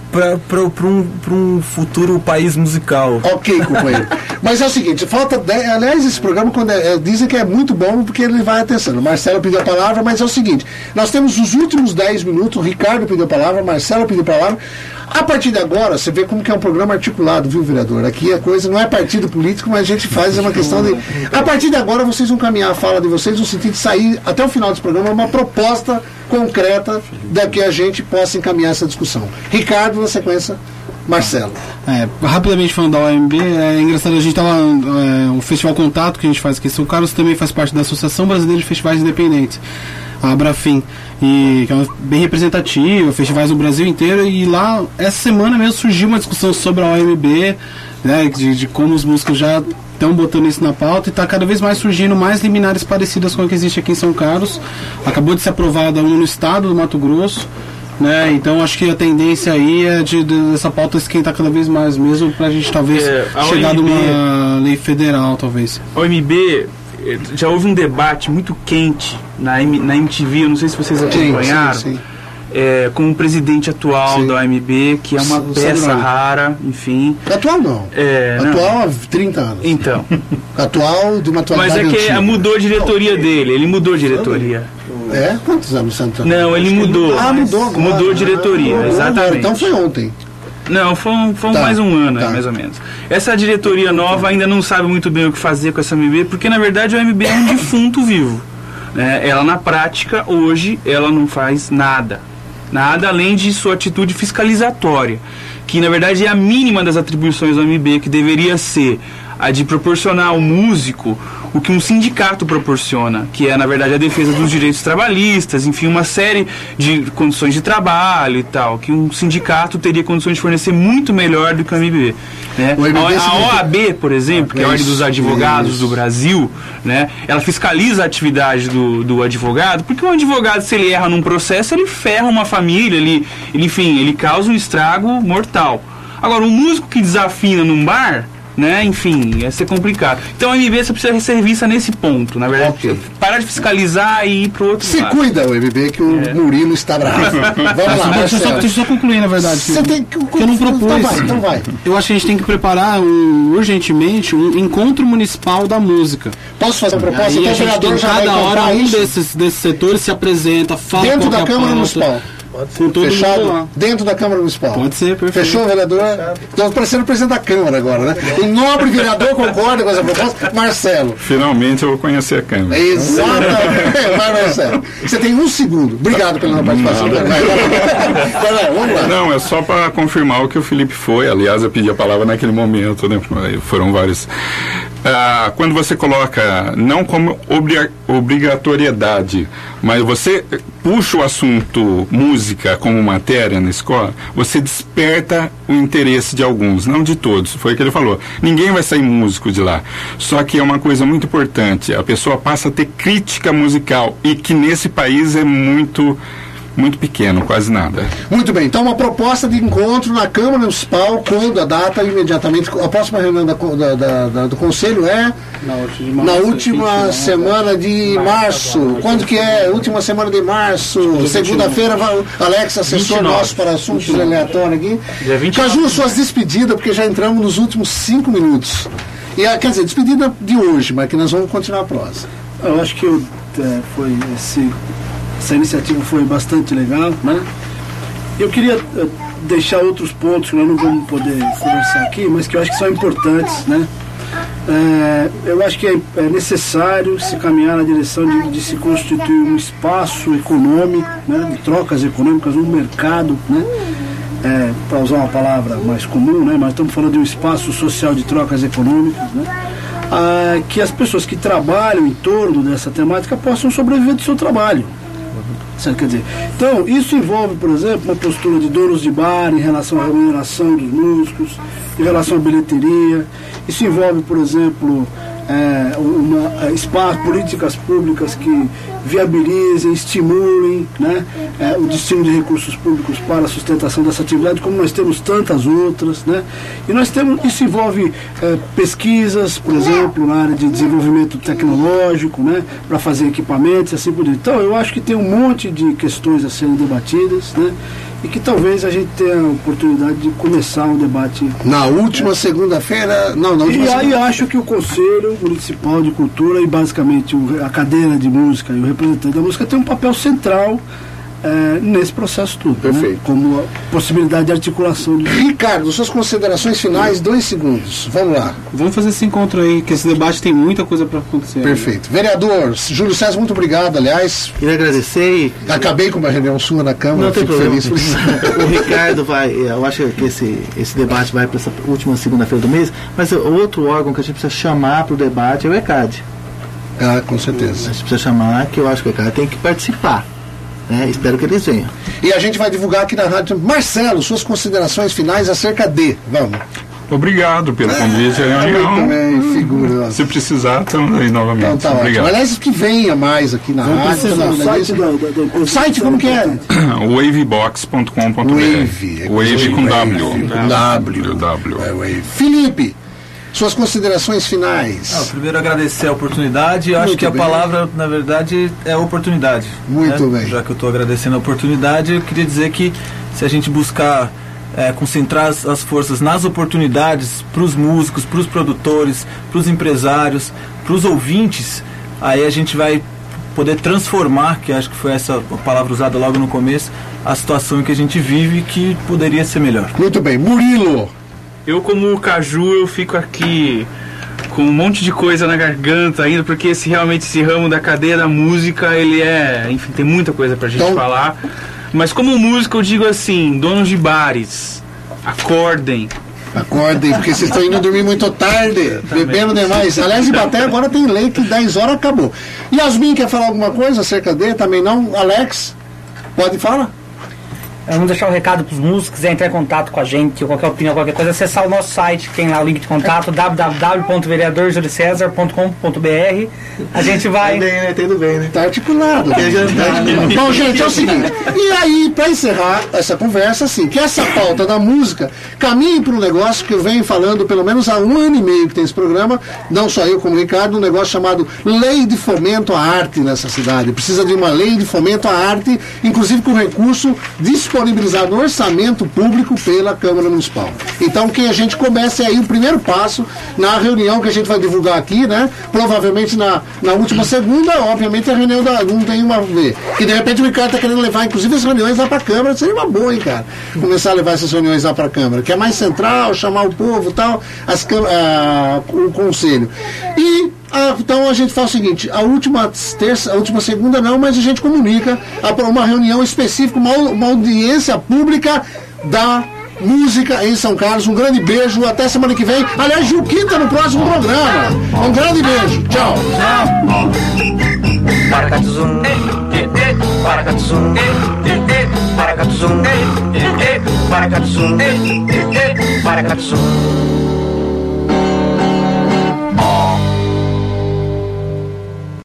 Para um, pra um futuro país musical. Ok, companheiro. Mas é o seguinte, falta. dez- aliás, esse programa, quando é- é- dizem que é muito bom porque ele vai atenção. O Marcelo pediu a palavra, mas é o seguinte: nós temos os últimos 10 minutos, o Ricardo pediu a palavra, o Marcelo pediu a palavra. A partir de agora, você vê como que é um programa articulado, viu, vereador? Aqui a coisa não é partido político, mas a gente faz uma questão de. A partir de agora, vocês vão caminhar a fala de vocês no sentido de sair até o final desse programa uma proposta concreta da que a gente possa encaminhar essa discussão. Ricardo, na sequência, Marcelo. É, rapidamente falando da OMB, é engraçado, a gente tava. É, um festival contato que a gente faz aqui em São Carlos também faz parte da Associação Brasileira de Festivais Independentes, a Abrafim, e que é bem representativa, festivais no Brasil inteiro, e lá, essa semana mesmo surgiu uma discussão sobre a OMB, né, de, de como os músicos já estão botando isso na pauta e está cada vez mais surgindo mais liminares parecidas com a que existe aqui em São Carlos. Acabou de ser aprovada uma no estado do Mato Grosso. Né? Então acho que a tendência aí é de, de- dessa pauta esquentar cada vez mais mesmo pra gente talvez É, a chegar OMB numa lei federal, talvez. A OMB, já houve um debate muito quente na, M- na MTV, eu não sei se vocês acompanharam, sim, sim. eh, com o presidente atual Sim. da OMB, que é uma Sim, peça rara, enfim. Atual não. É, não. Atual há 30 anos. Então, Atual de uma mas atualidade é que antiga. mudou a diretoria dele, ele mudou a diretoria. É? Quantos anos, Santana? Não, ele mudou. Ah, mudou agora. Mudou a diretoria, Ah, agora. exatamente. Então foi ontem. Não, foi, um, foi Tá, mais um ano, tá. é, mais ou menos. Essa diretoria nova ainda não sabe muito bem o que fazer com essa OMB, porque na verdade a OMB é um defunto vivo. né? Ela na prática, hoje, ela não faz nada. Nada além de sua atitude fiscalizatória, que na verdade é a mínima das atribuições da OMB, que deveria ser a de proporcionar ao músico o que um sindicato proporciona, que é na verdade a defesa dos direitos trabalhistas, enfim, uma série de condições de trabalho e tal, que um sindicato teria condições de fornecer muito melhor do que a OMB. Né? O OMB A, a OAB, por exemplo, que é a Ordem dos Advogados isso. do Brasil, né? Ela fiscaliza a atividade do, do advogado, porque um advogado, se ele erra num processo, ele ferra uma família, ele, ele, enfim, ele causa um estrago mortal. Agora, um músico que desafina num bar, né, enfim, ia ser complicado. Então a MB você precisa ser vista nesse ponto, na verdade. Ok. Parar de fiscalizar e ir pro outro Se lado. cuida, o MB, que o É. Murilo está bravo. Vamos lá, Deixa eu, só, Marcelo. deixa eu só concluir, na verdade. Você tem que... que eu não propus. Então vai, então vai. Eu acho que a gente tem que preparar um, urgentemente um encontro municipal da música. Posso fazer uma proposta? Aí Então a o gente vereador tem cada hora um desses, desses setores se apresenta, fala dentro é da a Câmara Municipal. Com todo mundo Fechado? lá. Dentro da Câmara Municipal. Pode ser, perfeito. Fechou, vereador? Estou parecendo o presidente da Câmara agora, né? O nobre vereador concorda com essa proposta? Marcelo. Finalmente eu vou conhecer a Câmara. Exatamente. Vai, Marcelo. Você tem um segundo. Obrigado pela participação. Vai, vai, vai. Vai lá, vamos lá. Não, é só para confirmar o que o Felipe foi. Aliás, eu pedi a palavra naquele momento, né? Foram vários. Ah, quando você coloca, não como obri- obrigatoriedade, mas você puxa o assunto música como matéria na escola, você desperta o interesse de alguns, não de todos. Foi o que ele falou. Ninguém vai sair músico de lá. Só que é uma coisa muito importante. A pessoa passa a ter crítica musical e que nesse país é muito muito pequeno, quase nada. Muito bem, então uma proposta de encontro na Câmara Municipal, quando a data imediatamente. A próxima reunião da, da- da- da- do Conselho é Na última, na última semana de março. Quando que é? Última semana de março. Segunda-feira, vai o Alex, assessor 29. nosso para assuntos aleatórios aqui. Dia 29. Caju, suas despedidas, porque já entramos nos últimos cinco minutos. E, ah, quer dizer, despedida de hoje, mas que nós vamos continuar a prosa. Eu acho que eu, é, foi esse, essa iniciativa foi bastante legal, né? Eu queria eh, deixar outros pontos que nós não vamos poder conversar aqui, mas que eu acho que são importantes, né? É, eu acho que é, é necessário se caminhar na direção de, de se constituir um espaço econômico, né, de trocas econômicas, um mercado, né, é, para usar uma palavra mais comum, né, mas estamos falando de um espaço social de trocas econômicas, né, ah, que as pessoas que trabalham em torno dessa temática possam sobreviver do seu trabalho. Quer dizer, então, isso envolve, por exemplo, uma postura de donos de bar em relação à remuneração dos músicos, em relação à bilheteria. Isso envolve, por exemplo, é, uma, é, espaço, políticas públicas que viabilizem, estimulem né, é, o destino de recursos públicos para a sustentação dessa atividade, como nós temos tantas outras. Né? E nós temos, isso envolve é, pesquisas, por exemplo, na área de desenvolvimento tecnológico, né, para fazer equipamentos e assim por diante. Então, eu acho que tem um monte de questões a serem debatidas, né, e que talvez a gente tenha a oportunidade de começar um debate Na última segunda-feira. Não, na última e aí acho que o Conselho Municipal de Cultura e basicamente a cadeira de música e o representante da música tem um papel central eh, nesse processo tudo. né? Perfeito. Como a possibilidade de articulação de Ricardo, suas considerações finais, dois segundos. Vamos lá. Vamos fazer esse encontro aí, que esse debate tem muita coisa para acontecer. Perfeito. Vereador Júlio César, muito obrigado, aliás. Queria agradecer e Acabei com uma reunião sua na Câmara, Não tem fico problema. feliz por isso. o Ricardo vai, eu acho que esse, esse debate vai para essa última segunda-feira do mês, mas o outro órgão que a gente precisa chamar para o debate é o ECAD. Ah, com A certeza. gente precisa chamar, que eu acho que o ECAD tem que participar. né? Espero que eles venham. E a gente vai divulgar aqui na rádio. Marcelo, suas considerações finais acerca de. Vamos. Obrigado pelo convite à Muito reunião. bem, figura. Se precisar, estamos aí novamente. Então tá ótimo. Obrigado. Aliás, que venha mais aqui na rádio. o na- site da, da, da O site como que é? wavebox.com.br Wave. Wave com Wave, W. com W. W. É, Wave. Felipe, suas considerações Ah, finais. primeiro agradecer a oportunidade. Eu acho que a bem. palavra, na verdade, é oportunidade. Muito né? bem. Já que eu estou agradecendo a oportunidade, eu queria dizer que se a gente buscar é, concentrar as, as forças nas oportunidades para os músicos, para os produtores, para os empresários, para os ouvintes, aí a gente vai poder transformar, que acho que foi essa a palavra usada logo no começo, a situação que a gente vive que poderia ser melhor. Muito bem. Murilo. Eu, como Caju, eu fico aqui com um monte de coisa na garganta ainda, porque esse realmente esse ramo da cadeia da música, ele é. Enfim, tem muita coisa pra gente Então- falar. Mas como músico, eu digo assim: donos de bares, acordem. Acordem, porque vocês estão indo dormir muito tarde, bebendo demais. Aliás, em Baté agora tem lei que 10 horas acabou. Yasmin quer falar alguma coisa acerca dele? Também não? Alex? Pode falar? Vamos deixar o recado para os músicos, quiser entrar em contato com a gente, ou qualquer opinião, qualquer coisa, acessar o nosso site, que tem lá o link de contato, www.vereadorjulicesar.com.br. A gente vai. bem, né? Tá indo bem, né? Tá articulado. Tá articulado. Bom, gente, é o seguinte. E aí, para encerrar essa conversa, assim, que essa pauta da música caminhe para um negócio que eu venho falando pelo menos há um ano e meio que tem esse programa, não só eu como o Ricardo, um negócio chamado Lei de Fomento à Arte nessa cidade. Precisa de uma lei de fomento à arte, inclusive com recurso disponibilizado no orçamento público pela Câmara Municipal. Então, que a gente comece aí o primeiro passo na reunião que a gente vai divulgar aqui, né? Provavelmente na, na última segunda, obviamente a reunião da, não tem uma a ver. Que de repente o Ricardo está querendo levar, inclusive, as reuniões lá para a Câmara, seria uma boa, hein, cara? Começar a levar essas reuniões lá para a Câmara, que é mais central, chamar o povo tal, as, ah, o conselho. E ah, então a gente faz o seguinte, a última terça, a última segunda não, mas a gente comunica a- pra uma reunião específica, uma, uma audiência pública da música em São Carlos. Um grande beijo, até semana que vem. Aliás, Gil Quinta no próximo programa. Um grande beijo. Tchau. Paracatuzum,